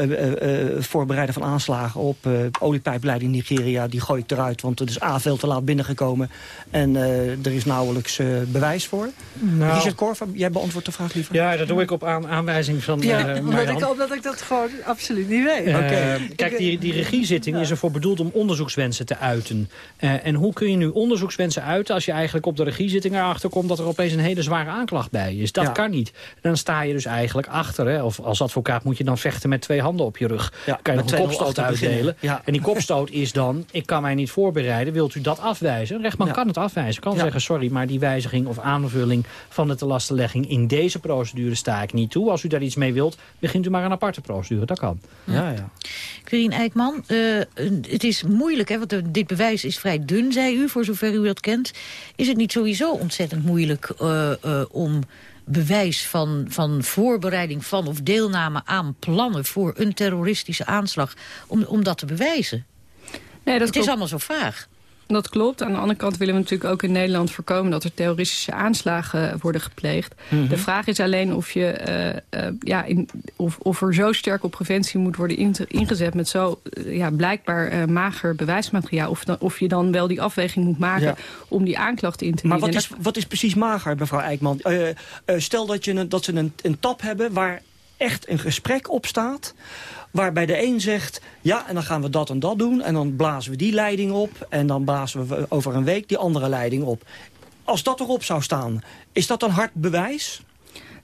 Speaker 24: voorbereiden van aanslagen op oliepijpleiding Nigeria... die gooi ik eruit, want het is A, veel te laat binnengekomen... en er is nauwelijks bewijs voor? Nou, Richard Korf, jij beantwoordt de vraag liever.
Speaker 31: Ja, dat doe ik op aan, aanwijzing van
Speaker 32: ja, omdat ik, omdat ik dat gewoon absoluut niet weet.
Speaker 31: Okay. Kijk, die, die regiezitting is ervoor bedoeld om onderzoekswensen te uiten... Uh, en hoe kun je nu onderzoekswensen uiten... als je eigenlijk op de regiezitting erachter komt... dat er opeens een hele zware aanklacht bij is? Dat ja. kan niet. Dan sta je dus eigenlijk achter. Hè? Of als advocaat moet je dan vechten met twee handen op je rug. Ja, kan je nog een kopstoot uitdelen. Ja. En die kopstoot is dan... ik kan mij niet voorbereiden, wilt u dat afwijzen? Een rechtbank kan het afwijzen. kan zeggen, sorry, maar die wijziging of aanvulling... van de telastenlegging in deze procedure sta ik niet toe. Als u daar iets mee wilt, begint u maar een aparte procedure. Dat kan.
Speaker 25: Ja, ja. Quirine Eijkman, uh, het is moeilijk, hè, want dit bewijs is vrij dun, zei u, voor zover u dat kent. Is het niet sowieso ontzettend moeilijk uh, uh, om bewijs van, van voorbereiding van of deelname aan plannen voor een terroristische aanslag, om, om dat te bewijzen?
Speaker 30: Nee, dat
Speaker 25: het is allemaal zo vaag.
Speaker 30: Dat klopt. Aan de andere kant willen we natuurlijk ook in Nederland voorkomen... dat er terroristische aanslagen worden gepleegd. Mm -hmm. De vraag is alleen of, je, uh, uh, ja, in, of, of er zo sterk op preventie moet worden in, ingezet... met zo uh, ja, blijkbaar mager bewijsmateriaal. Of, dan, of je dan wel die afweging moet maken ja. om die aanklacht in te
Speaker 24: dienen. Maar wat is, wat is precies mager, mevrouw Eijkman? stel dat, je een, dat ze een, een tab hebben waar echt een gesprek op staat waarbij de een zegt... ja, en dan gaan we dat en dat doen... en dan blazen we die leiding op... en dan blazen we over een week die andere leiding op. Als dat erop zou staan, is dat een hard bewijs?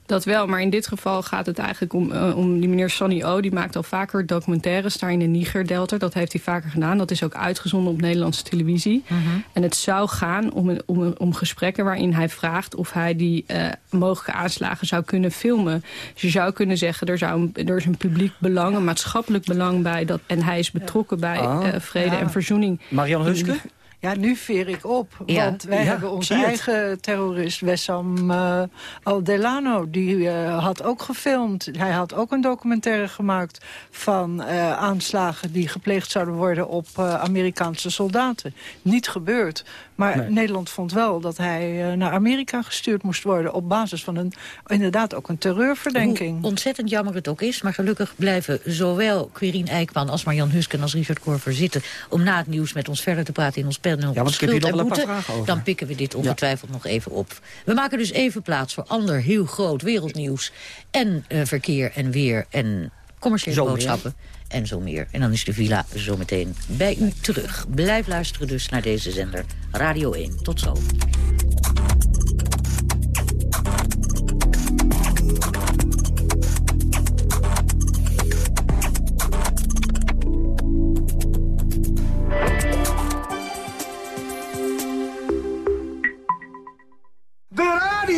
Speaker 30: Dat wel, maar in dit geval gaat het eigenlijk om, uh, om die meneer Sonny O. Die maakt al vaker documentaires daar in de Niger-delta. Dat heeft hij vaker gedaan. Dat is ook uitgezonden op Nederlandse televisie. Uh -huh. En het zou gaan om, om, om gesprekken waarin hij vraagt... of hij die uh, mogelijke aanslagen zou kunnen filmen. Dus je zou kunnen zeggen, er, zou een, er is een publiek belang... een maatschappelijk belang bij. Dat, en hij is betrokken bij ah, vrede ja. en verzoening.
Speaker 24: Marianne Huske?
Speaker 32: Ja, nu veer ik op. Ja. Want wij ja, hebben onze eigen terrorist, Wessam uh, Aldelano. Die uh, had ook gefilmd. Hij had ook een documentaire gemaakt van uh, aanslagen... die gepleegd zouden worden op Amerikaanse soldaten. Niet gebeurd. Maar nee. Nederland vond wel dat hij naar Amerika gestuurd moest worden... op basis van een, inderdaad ook een terreurverdenking.
Speaker 25: Hoe ontzettend jammer het ook is. Maar gelukkig blijven zowel Quirine Eijkman als Marjan Husken... als Richard Korver zitten om na het nieuws met ons verder te praten in ons panel ja, want ik heb hier nog wel een paar vragen over. Dan pikken we dit ongetwijfeld ja. nog even op. We maken dus even plaats voor ander heel groot wereldnieuws. En uh, verkeer en weer en commerciële Zo, boodschappen. en zo meer. En dan is de villa zometeen bij u terug. Blijf luisteren dus naar deze zender Radio 1. Tot zo.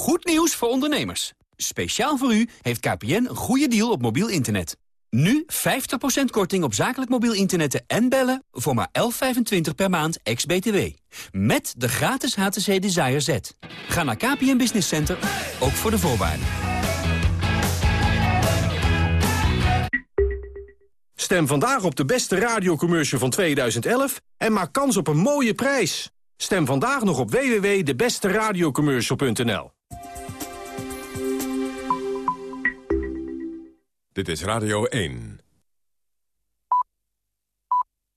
Speaker 33: Goed nieuws voor ondernemers. Speciaal voor u heeft KPN een goede deal op mobiel internet. Nu 50% korting op zakelijk mobiel internet en bellen voor maar 11,25 per maand ex-BTW. Met de gratis HTC Desire Z. Ga naar KPN Business Center, ook voor de voorwaarden.
Speaker 34: Stem vandaag op de beste radiocommercial van 2011 en maak kans op een mooie prijs. Stem vandaag nog op www.debesteradiocommercial.nl
Speaker 1: Dit is Radio 1.